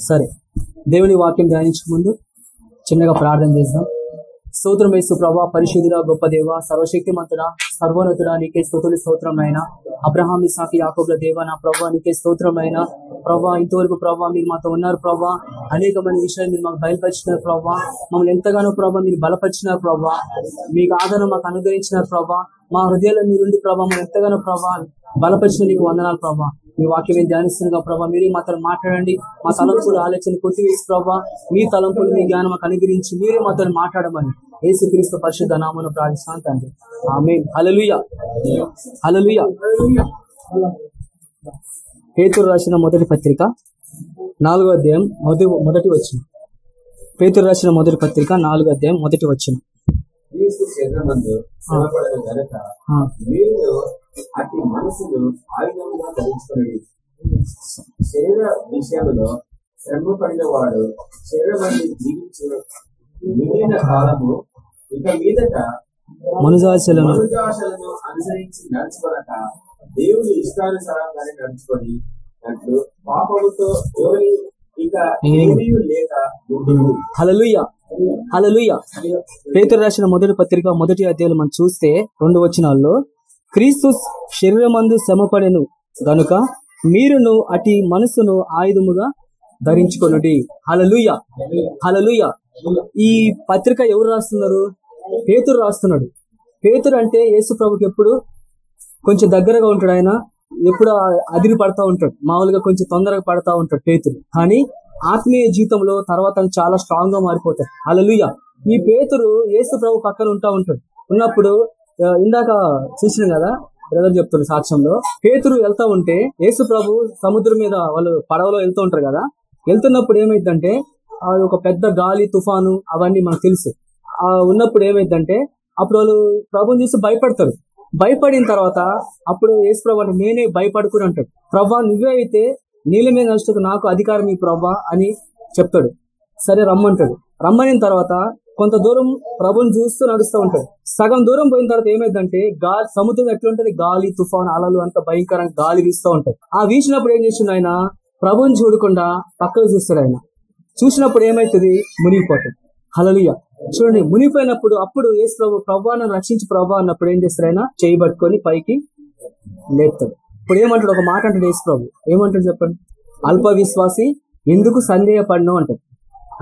సరే. దేవుని వాక్యం ధ్యానించక ముందు చిన్నగా ప్రార్థన చేద్దాం. స్తోత్రం వేసు ప్రభా పరిశుద్ధుడా గొప్ప దేవ సర్వశక్తిమంతుడా సర్వోన్నతుడ నీకే స్థుతులు స్తోత్రమైన అబ్రహాం ఇసాకి యాకోబుల దేవ నా ప్రభా నీకే స్తోత్రమైన ప్రభా ఇంతవరకు ప్రభా మీరు మాతో ఉన్నారు ప్రభా. అనేకమైన విషయాలు మీరు మాకు బయలుపరిచినారు ప్రభా. మమ్మల్ని ఎంతగానో ప్రభా మీరు బలపరిచినారు ప్రభా. మీకు ఆదరణ మాకు అనుగ్రహించినారు ప్రభా. మా హృదయాల్లో మీరుండి ప్రభా మనం ఎంతగానో ప్రభా బలపరిచిన నీకు వందనాలు ప్రభా. మీ వాక్యం ఏం ధ్యానిస్తుందిగా ప్రభా? మీరు మాతో మాట్లాడండి. మా తలంపులు ఆలోచన కొట్టివేసి ప్రభా. మీ తలంపులు మీ జ్ఞానం మాకు అనుగ్రహించి మీరే మాతో మాట్లాడమని యేసుక్రీస్తు పరిశుద్ధ నామను ప్రార్థిస్తాను తండ్రి. ఆమె హలలుయ హలలుయ పేతురు రాసిన మొదటి పత్రిక నాలుగో అధ్యాయం మొదటి మొదటి వచ్చిన పేతురు రాసిన మొదటి పత్రిక నాలుగో అధ్యాయం మొదటి వచ్చిన అతి మనసును ఆయుధంగా ధరించుకుని శరీర విషయంలో శ్రమ పడిన వాడు శరీరమని జీవించు మిగిలిన కాలము ఇక మీదట మనుజాశలను మనుజాశలను అనుసరించి నడుచుకొనక దేవుని ఇష్టానుసారంగానే నడుచుకొని అట్లు పాపముతో ఎవరి ఇక లేక ఉండును. హలలుయ హలలుయ పేతురు రాసిన మొదటి పత్రిక మొదటి అధ్యాయులు మనం చూస్తే రెండు వచనాల్లో క్రీస్తు శరీరమందు శ్రమపడెను. గనుక మీరును అటి మనసును ఆయుధముగా ధరించుకొనుడి. హలలుయ హలలుయ ఈ పత్రిక ఎవరు రాస్తున్నారు? పేతురు రాస్తున్నాడు. పేతురు అంటే యేసు ప్రభుకి ఎప్పుడు కొంచెం దగ్గరగా ఉంటాడు ఆయన. ఎప్పుడు అదిరి పడతా ఉంటాడు. మామూలుగా కొంచెం తొందరగా పడతా ఉంటాడు పేతురు. కానీ ఆత్మీయ జీవితంలో తర్వాత చాలా స్ట్రాంగ్గా మారిపోతాడు. అలలుయ ఈ పేతురు యేసు ప్రభు పక్కన ఉంటా ఉంటాడు. ఉన్నప్పుడు ఇందాక చూసినాం కదా బ్రదర్ చెప్తున్న సాక్ష్యంలో. పేతురు వెళ్తా ఉంటే యేసు ప్రభు సముద్రం మీద వాళ్ళు పడవలో వెళ్తూ ఉంటారు కదా వెళ్తున్నప్పుడు ఏమైందంటే ఆ ఒక పెద్ద గాలి తుఫాను అవన్నీ మనకు తెలుసు. ఆ ఉన్నప్పుడు ఏమైందంటే అప్పుడు వాళ్ళు ప్రభుని చూసి భయపడతారు. భయపడిన తర్వాత అప్పుడు యేసు ప్రభు అంటే నేనే భయపడుకుని అంటాడు. ప్రభా నువ్వే అయితే నీళ్ళ మీద నడుచుకు నాకు అధికారం ఈ ప్రభా అని చెప్తాడు. సరే రమ్మంటాడు. రమ్మనిన తర్వాత కొంత దూరం ప్రభుని చూస్తూ నడుస్తూ ఉంటాడు. సగం దూరం పోయిన తర్వాత ఏమైందంటే గాలి సముద్రం ఎట్లుంటది? గాలి తుఫాన్ అలలు అంత భయంకరంగా గాలి వీస్తూ ఉంటాయి. ఆ వీసినప్పుడు ఏం చేసిండు ఆయన? ప్రభుని చూడకుండా పక్కకు చూస్తాడు ఆయన. చూసినప్పుడు ఏమైతుంది? మునిగిపోతాడు. హలలుయ చూడండి మునిగిపోయినప్పుడు అప్పుడు ఏసు ప్రభు ప్రభాను రక్షించి ప్రభా అన్నప్పుడు ఏం చేస్తారు ఆయన? చేయబట్టుకొని పైకి లేపుతాడు. ఇప్పుడు ఏమంటాడు? ఒక మాట అంటాడు ఏసు ప్రభు. ఏమంటాడు చెప్పండి? అల్ప విశ్వాసి ఎందుకు సందేహపడను అంటాడు.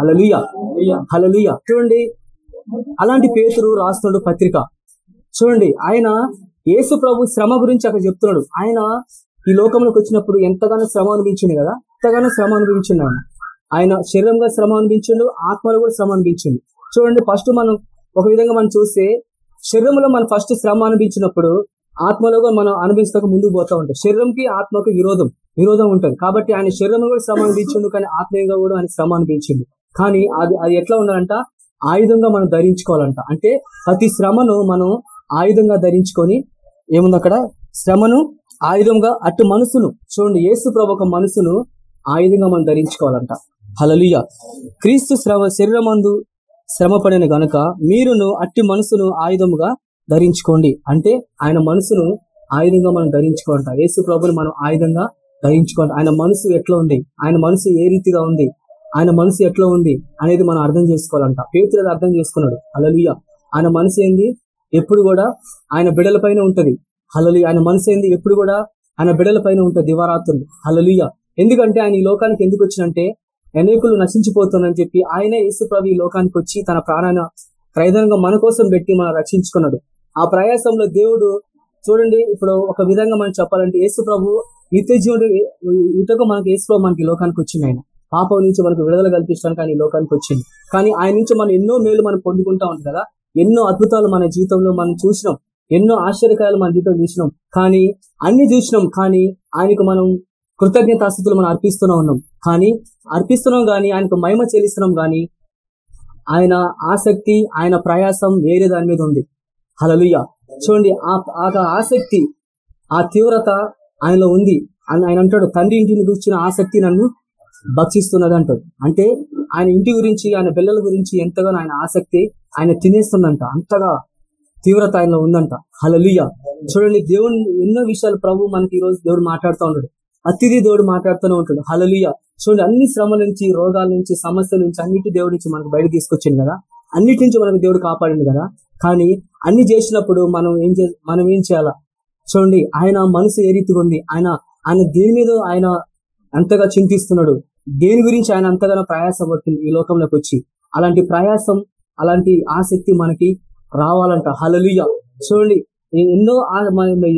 హలలుయ హలలుయ చూడండి అలాంటి పేతురు రాస్తున్నాడు పత్రిక. చూడండి ఆయన యేసు ప్రభు శ్రమ గురించి అక్కడ చెప్తున్నాడు. ఆయన ఈ లోకంలోకి వచ్చినప్పుడు ఎంతగానో శ్రమ అనిపించింది కదా? ఎంతగానో శ్రమ అనిపించింది ఆయన. ఆయన శరీరంగా శ్రమ అనిపించిండు ఆత్మలో కూడా శ్రమ అనిపించింది చూడండి ఫస్ట్ మనం ఒక విధంగా మనం చూస్తే శరీరంలో మనం ఫస్ట్ శ్రమ అనిపించినప్పుడు ఆత్మలో మనం అనుభవిస్తాక ముందుకు పోతా ఉంటాం. శరీరంకి ఆత్మకి విరోధం విరోధం ఉంటుంది. కాబట్టి ఆయన శరీరంలో కూడా శ్రమ అనిపించిండు కానీ ఆత్మీయంగా కూడా ఆయన శ్రమ అనిపించింది కానీ అది అది ఎట్లా ఉండాలంట? ఆయుధంగా మనం ధరించుకోవాలంట. అంటే ప్రతి శ్రమను మనం ఆయుధంగా ధరించుకొని ఏముంది అక్కడ? శ్రమను ఆయుధంగా అటు మనసును చూడండి యేసు ప్రభు ఒక మనసును ఆయుధంగా మనం ధరించుకోవాలంట. హలలుయ క్రీస్తు శ్రమ శరీరమందు శ్రమ పడిన గనుక మీరును అట్టి మనసును ఆయుధముగా ధరించుకోండి. అంటే ఆయన మనసును ఆయుధంగా మనం ధరించుకోవాలంట. యేసు ప్రభుని మనం ఆయుధంగా ధరించుకోవాలి ఆయన మనసు ఎట్లా ఉంది? ఆయన మనసు ఏ రీతిగా ఉంది? ఆయన మనసు ఎట్లా ఉంది అనేది మనం అర్థం చేసుకోవాలంట. పేతులు అర్థం చేసుకున్నాడు. హలలుయ ఆయన మనసు ఏంది? ఎప్పుడు కూడా ఆయన బిడల పైన ఉంటది. హలలు ఆయన మనసు ఏంది? ఎప్పుడు కూడా ఆయన బిడల పైన ఉంటది. దివారాత్రులు. హలలుయ ఎందుకంటే ఆయన ఈ లోకానికి ఎందుకు వచ్చినంటే అనేకులు నశించిపోతుందని చెప్పి ఆయనే యేసుప్రభు ఈ లోకానికి వచ్చి తన ప్రాణాన్ని ప్రయోజనంగా మన కోసం పెట్టి మనం రక్షించుకున్నాడు. ఆ ప్రయాసంలో దేవుడు చూడండి ఇప్పుడు ఒక విధంగా మనం చెప్పాలంటే యేసు ప్రభు నిత్య జీవుడు ఇతకు మనకి యేసు ప్రభు మనకి లోకానికి వచ్చింది ఆయన. పాపం నుంచి మనకు విడుదల కల్పించడానికి ఆయన లోకానికి వచ్చింది కానీ ఆయన నుంచి మనం ఎన్నో మేలు మనం పొందుకుంటా ఉంటాం కదా? ఎన్నో అద్భుతాలు మన జీవితంలో మనం చూసినాం. ఎన్నో ఆశ్చర్యకాలు మన జీవితం చూసినాం. కానీ అన్ని చూసినాం. కానీ ఆయనకు మనం కృతజ్ఞతాస్థితులు మనం అర్పిస్తూనే ఉన్నాం. కానీ అర్పిస్తున్నాం కానీ ఆయనకు మహిమ చెల్లిస్తున్నాం కానీ ఆయన ఆసక్తి ఆయన ప్రయాసం వేరే దాని మీద ఉంది. హలలుయ్య చూడండి ఆ ఆ ఆసక్తి ఆ తీవ్రత ఆయనలో ఉంది. అని ఆయన అంటాడు తండ్రి ఇంటిని కూర్చున్న ఆసక్తి నన్ను భక్షిస్తున్నది అంటాడు అంటే ఆయన ఇంటి గురించి ఆయన పిల్లల గురించి ఎంతగానో ఆయన ఆసక్తి ఆయన తినేస్తుందంట. అంతగా తీవ్రత ఆయనలో ఉందంట. హలలుయ చూడండి దేవుని ఎన్నో విషయాలు ప్రభు మనకి ఈ రోజు దేవుడు మాట్లాడుతూ ఉంటాడు అతిథి దేవుడు మాట్లాడుతూనే ఉంటాడు. హలలుయ చూడండి అన్ని శ్రమల నుంచి రోగాల నుంచి సమస్యల నుంచి అన్నిటి దేవుడి నుంచి మనకు బయట తీసుకొచ్చింది కదా. అన్నిటి నుంచి మనకు దేవుడు కాపాడింది కదా. కానీ అన్ని చేసినప్పుడు మనం ఏం చే మనం ఏం చేయాలా? చూడండి ఆయన మనసు ఏ రీతిగా ఉంది? ఆయన ఆయన దేని మీద ఆయన అంతగా చింతిస్తున్నాడు. దేని గురించి ఆయన అంతగానో ప్రయాసపడుతుంది ఈ లోకంలోకి వచ్చి? అలాంటి ప్రయాసం అలాంటి ఆసక్తి మనకి రావాలంట. హలలుయ చూడండి ఎన్నో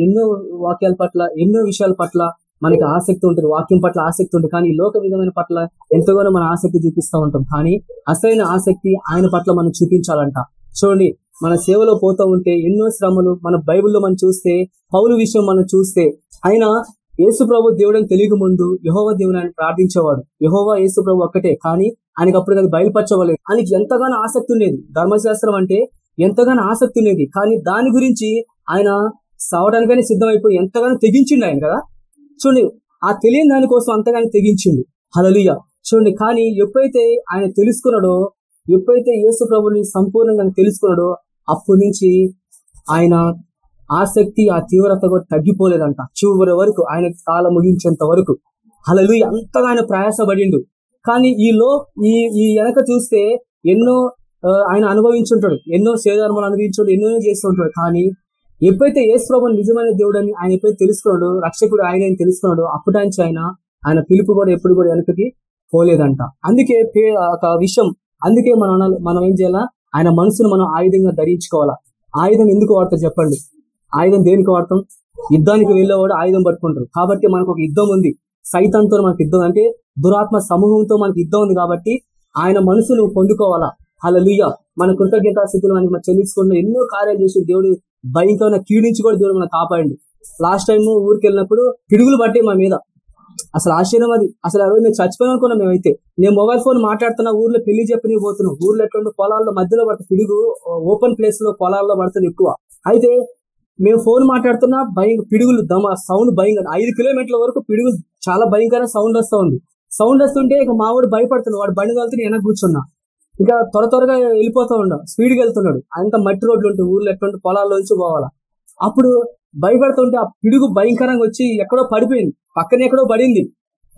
ఎన్నో వాక్యాల పట్ల ఎన్నో విషయాల పట్ల మనకి ఆసక్తి ఉంటుంది. వాక్యం పట్ల ఆసక్తి ఉంటుంది. కానీ లోక విధమైన పట్ల ఎంతగానో మన ఆసక్తి చూపిస్తూ ఉంటాం. కానీ అసలైన ఆసక్తి ఆయన పట్ల మనం చూపించాలంట. చూడండి మన సేవలో పోతూ ఉంటే ఎన్నో శ్రమలు మన బైబిల్లో మనం చూస్తే పౌలు విషయం మనం చూస్తే ఆయన యేసు ప్రభు దేవుడని తెలియక ముందు యహోవ దేవుని ఆయన ప్రార్థించేవాడు. యహోవా యేసు ప్రభు ఒక్కటే. కానీ ఆయనకి అప్పుడు అది బయలుపరచవలేదు ఆయనకి ఎంతగానో ఆసక్తి ఉండేది. ధర్మశాస్త్రం అంటే ఎంతగానో ఆసక్తి ఉండేది. కానీ దాని గురించి ఆయన సావడానికైనా సిద్ధమైపోయి ఎంతగానో తెగించిండు ఆయన కదా. చూడండి ఆ తెలియని దాని కోసం అంతగానో తెగించింది హలలుయ చూడండి కానీ ఎప్పుడైతే ఆయన తెలుసుకున్నాడో ఎప్పుడైతే యేసు ప్రభుని సంపూర్ణంగా తెలుసుకున్నాడో అప్పటి నుంచి ఆయన ఆసక్తి ఆ తీవ్రత కూడా తగ్గిపోలేదంట. చివరి వరకు ఆయన కాలం ముగించేంత వరకు. అలలు అంతగా ఆయన ప్రయాసపడిండు. కానీ ఈ లో ఈ ఈ వెనక చూస్తే ఎన్నో ఆయన అనుభవించుంటాడు. ఎన్నో సేధర్మలు అనుభవించాడు ఎన్నో చేస్తుంటాడు. కానీ ఎప్పుడైతే ఏసుప్రభు నిజమైన దేవుడు అని ఆయన ఎప్పుడైతే తెలుసుకున్నాడు రక్షకుడు ఆయన అని తెలుసుకున్నాడు అప్పటి నుంచి ఆయన ఆయన పిలుపు కూడా ఎప్పుడు కూడా వెనకకి పోలేదంట. అందుకే పే- ఒక విషయం. అందుకే మనం మనం ఏం చేయాలా? ఆయన మనసును మనం ఆయుధంగా ధరించుకోవాలా? ఆయుధం ఎందుకు వాడతారు చెప్పండి? ఆయుధం దేనికి వాడతాం? యుద్ధానికి వెళ్ళేవాడు ఆయుధం పట్టుకుంటారు కాబట్టి మనకు ఒక యుద్ధం ఉంది. సైతంతో మనకు యుద్ధం అంటే దురాత్మ సమూహంతో మనకు యుద్ధం ఉంది కాబట్టి ఆయన మనసును పొందుకోవాలా? అలా మన కృతజ్ఞత స్థితిలో మనకి మనం చెల్లించుకుంటూ ఎన్నో కార్యాలు చేసి దేవుడు భయంకరమైన కీడించి కూడా దేవుడు మనం కాపాడండి. లాస్ట్ టైం ఊరికి వెళ్ళినప్పుడు పిడుగులు పట్టే మా మీద. అసలు ఆశ్చర్యం అది. అసలు ఆ రోజు నేను చచ్చిపోయాను అనుకున్నా మేమైతే. నేను మొబైల్ ఫోన్ మాట్లాడుతున్నా ఊర్లో పెళ్ళి చెప్పి పోతున్నాం. ఊర్లో ఎటువంటి పొలాల్లో మధ్యలో పడుతుంది పిడుగు ఓపెన్ ప్లేస్లో పొలాల్లో పడుతుంది ఎక్కువ. అయితే మేము ఫోన్ మాట్లాడుతున్నా భయం పిడుగులు దమ సౌండ్ భయంకర ఐదు కిలోమీటర్ల వరకు పిడుగులు చాలా భయంకర సౌండ్ వస్తూ ఉంది. సౌండ్ వస్తుంటే ఇక మా వాడు భయపడుతున్నాడు. వాడు బండి వెళ్తే వెనక కూర్చున్నా. ఇక త్వర త్వరగా వెళ్ళిపోతూ ఉన్నాడు స్పీడ్గా వెళ్తున్నాడు. అంత మట్టి రోడ్లు ఉంటాయి. ఊర్లో ఎటువంటి పొలాల్లోంచి పోవాలా. అప్పుడు భయపడుతుంటే ఆ పిడుగు భయంకరంగా వచ్చి ఎక్కడో పడిపోయింది. పక్కన ఎక్కడో పడింది.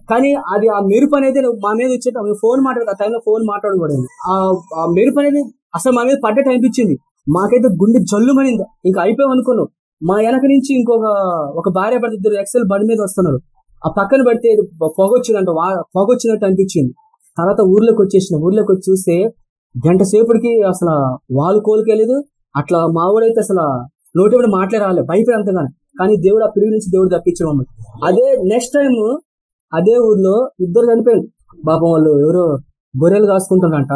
కానీ అది ఆ మెరుపు అనేది మా మీద వచ్చేట ఫోన్ మాట్లాడు ఆ టైంలో ఫోన్ మాట్లాడకూడదు. ఆ మెరుపు అనేది అసలు మా మీద పడ్డట్టు అనిపించింది. మాకైతే గుండె జల్లుమనింది. ఇంకా అయిపోయాం అనుకోను. మా వెనక నుంచి ఇంకొక ఒక భార్య భర్త ఇద్దరు ఎక్సెల్ బండి మీద వస్తున్నారు. ఆ పక్కన పడితే పొగ వచ్చిందంట పొగ వచ్చినట్టు అనిపించింది. తర్వాత ఊర్లోకి వచ్చేసిన ఊర్లోకి వచ్చి చూస్తే గంట సేపటికి అసలు వాళ్ళు కోలుకోలేదు. అట్లా మావాడైతే అసలు నోటి కూడా మాట్లాడే రాలే భయపడి అంతగానే. కానీ దేవుడు ఆ పిడుగు నుంచి దేవుడు తప్పించడం మమ్మల్ని. అదే నెక్స్ట్ టైం అదే ఊర్లో ఇద్దరు చనిపోయారు. పాపం వాళ్ళు ఎవరో గొర్రెలు కాసుకుంటున్నారంట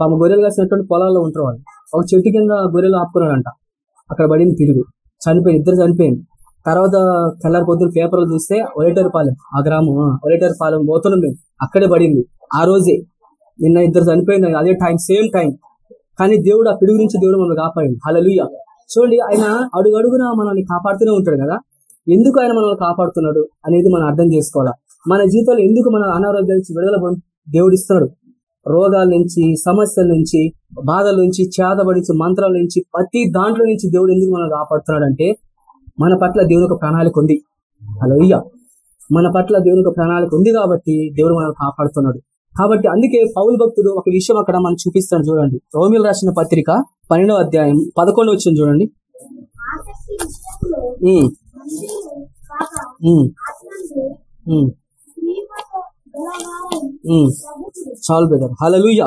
పాపం గొర్రెలు కాసినటువంటి పొలాల్లో ఉంటారు వాళ్ళు ఒక చెట్టు కింద గొర్రెలు ఆపుకున్నాడంట. అక్కడ పడింది తిరుగు చనిపోయి ఇద్దరు చనిపోయింది. తర్వాత తెల్లారి పొద్దున పేపర్లు చూస్తే ఒలేటర్ పాలెం. ఆ గ్రామం ఒలేటర్ పాలెం పోతున్నాం మేము. అక్కడే పడింది. ఆ రోజే నిన్న ఇద్దరు చనిపోయింది. అదే టైం సేమ్ టైం. కానీ దేవుడు ఆ పిడుగు నుంచి దేవుడు మనల్ని కాపాడింది హలలుయ చూడండి ఆయన అడుగు అడుగున మనల్ని కాపాడుతూనే ఉంటాడు కదా? ఎందుకు ఆయన మనల్ని కాపాడుతున్నాడు అనేది మనం అర్థం చేసుకోవాలా? మన జీవితంలో ఎందుకు మన అనారోగ్యాల నుంచి విడుదల దేవుడు ఇస్తున్నాడు? రోగాల నుంచి సమస్యల నుంచి బాధల నుంచి చేతబడి నుంచి మంత్రాల నుంచి ప్రతి దాంట్లో నుంచి దేవుడు ఎందుకు మనం కాపాడుతున్నాడు అంటే మన పట్ల దేవుని ఒక ప్రణాళిక ఉంది. హలోయ్య మన పట్ల దేవుని ఒక ప్రణాళిక ఉంది కాబట్టి దేవుడు మనల్ని కాపాడుతున్నాడు. కాబట్టి అందుకే పౌల్ భక్తుడు ఒక విషయం అక్కడ మనం చూపిస్తాడు చూడండి. రోమిల్ రాసిన పత్రిక పన్నెండవ అధ్యాయం పదకొండు వచ్చింది చూడండి. ఉమ్, చాలు బ్రదర్ హలలుయ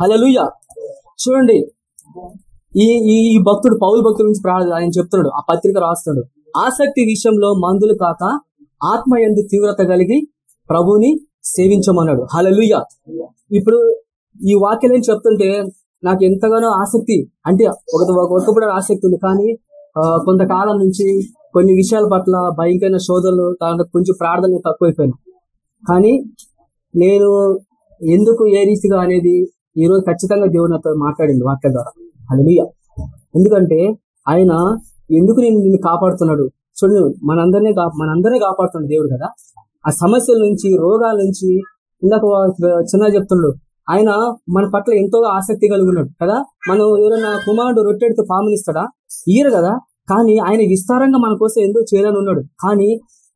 హలలుయ చూడండి ఈ ఈ ఈ భక్తుడు పౌరు భక్తుల నుంచి ప్రా- ఆయన చెప్తున్నాడు ఆ పత్రిక రాస్తున్నాడు. ఆసక్తి విషయంలో మందులు కాక ఆత్మ ఎందు తీవ్రత కలిగి ప్రభుని సేవించమన్నాడు. హలలుయ ఇప్పుడు ఈ వాక్యం ఏం చెప్తుంటే నాకు ఎంతగానో ఆసక్తి అంటే ఒక ఒకప్పుడు ఆసక్తి ఉంది కానీ కొంతకాలం నుంచి కొన్ని విషయాల పట్ల భయంకరమైన శోధనలు కొంచెం ప్రార్థన తక్కువైపోయినా కానీ నేను ఎందుకు ఏ రీతిగా అనేది ఈ రోజు ఖచ్చితంగా దేవుడు నాతో మాట్లాడింది వాక్య ద్వారా. అలుయ ఎందుకంటే ఆయన ఎందుకు నేను నిన్ను కాపాడుతున్నాడు? చూడు మనందరినీ మనందరినీ కాపాడుతున్నాడు దేవుడు కదా. ఆ సమస్యల నుంచి రోగాల నుంచి ఇందాక చిన్నగా చిన్న చెప్తున్నాడు ఆయన మన పట్ల ఎంతో ఆసక్తి కలిగి ఉన్నాడు కదా. మనం ఎవరైనా కుమారుడు రొట్టెడితో పామునిస్తాడా? ఇయ్యరు కదా. కానీ ఆయన విస్తారంగా మన కోసం ఎందుకు చేయాలని ఉన్నాడు కానీ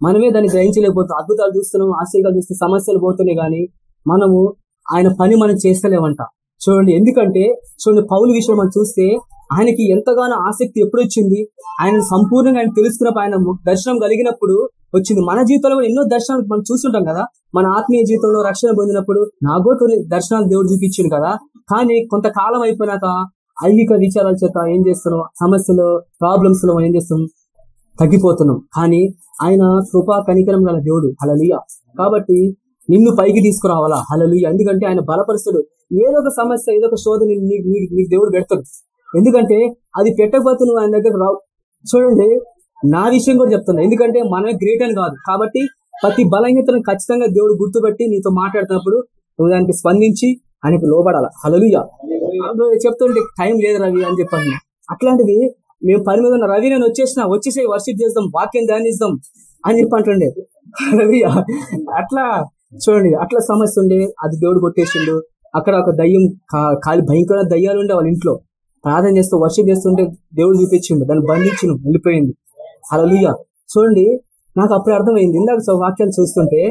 మనమే దాన్ని గ్రహించలేకపోతే అద్భుతాలు చూస్తున్నాం ఆశ్చర్యాలు చూస్తే సమస్యలు పోతున్నాయి కానీ మనము ఆయన పని మనం చేస్తలేమంట. చూడండి ఎందుకంటే చూడండి పౌలు విషయం మనం చూస్తే ఆయనకి ఎంతగానో ఆసక్తి ఎప్పుడు వచ్చింది? ఆయన సంపూర్ణంగా ఆయన తెలుసుకున్నప్పుడు ఆయన దర్శనం కలిగినప్పుడు వచ్చింది. మన జీవితంలో కూడా ఎన్నో దర్శనాలు మనం చూస్తుంటాం కదా? మన ఆత్మీయ జీవితంలో రక్షణ పొందినప్పుడు నాకు కొన్ని దర్శనాలు దేవుడు చూపించింది కదా? కానీ కొంతకాలం అయిపోయినాక ఐహిక విచారాల చేత ఏం చేస్తున్నాం? సమస్యలు ప్రాబ్లమ్స్లో ఏం చేస్తున్నాం? తగ్గిపోతున్నాం. కానీ ఆయన కృపా కనికరం గల దేవుడు. హలలియ కాబట్టి నిన్ను పైకి తీసుకురావాలా? హలలియ ఎందుకంటే ఆయన బలపరుస్తాడు. ఏదో ఒక సమస్య ఏదో ఒక శోధ నీకు దేవుడు పెడతాడు. ఎందుకంటే అది పెట్టకపోతే నువ్వు ఆయన దగ్గర రావు. చూడండి నా విషయం కూడా చెప్తున్నా. ఎందుకంటే మనమే గ్రేట్ అని కాదు. కాబట్టి ప్రతి బలహీనతను ఖచ్చితంగా దేవుడు గుర్తుపెట్టి నీతో మాట్లాడుతున్నప్పుడు నువ్వు దానికి స్పందించి ఆయనకు లోబడాల? హలలుయ చెప్తుంటే టైం లేదు రవి అని చెప్పండి అట్లాంటిది మేము పని మీద ఉన్న రవి నేను వచ్చేసిన వచ్చేసి వర్షిప్ చేద్దాం వాక్యం ధ్యానిస్తాం అని చెప్పి రవి అట్లా చూడండి అట్లా సమస్య ఉండే అది దేవుడు కొట్టేసిండు. అక్కడ ఒక దయ్యం కా- కాలి భయంకరమైన దయ్యాలు ఉండే వాళ్ళ ఇంట్లో. ప్రార్థన చేస్తూ వర్షం చేస్తుంటే దేవుడు చూపించిండు దాన్ని బంధించిండు వెళ్ళిపోయింది అలలుయ చూడండి నాకు అప్పుడే అర్థమైంది. ఇందాక వాక్యాలు చూస్తుంటే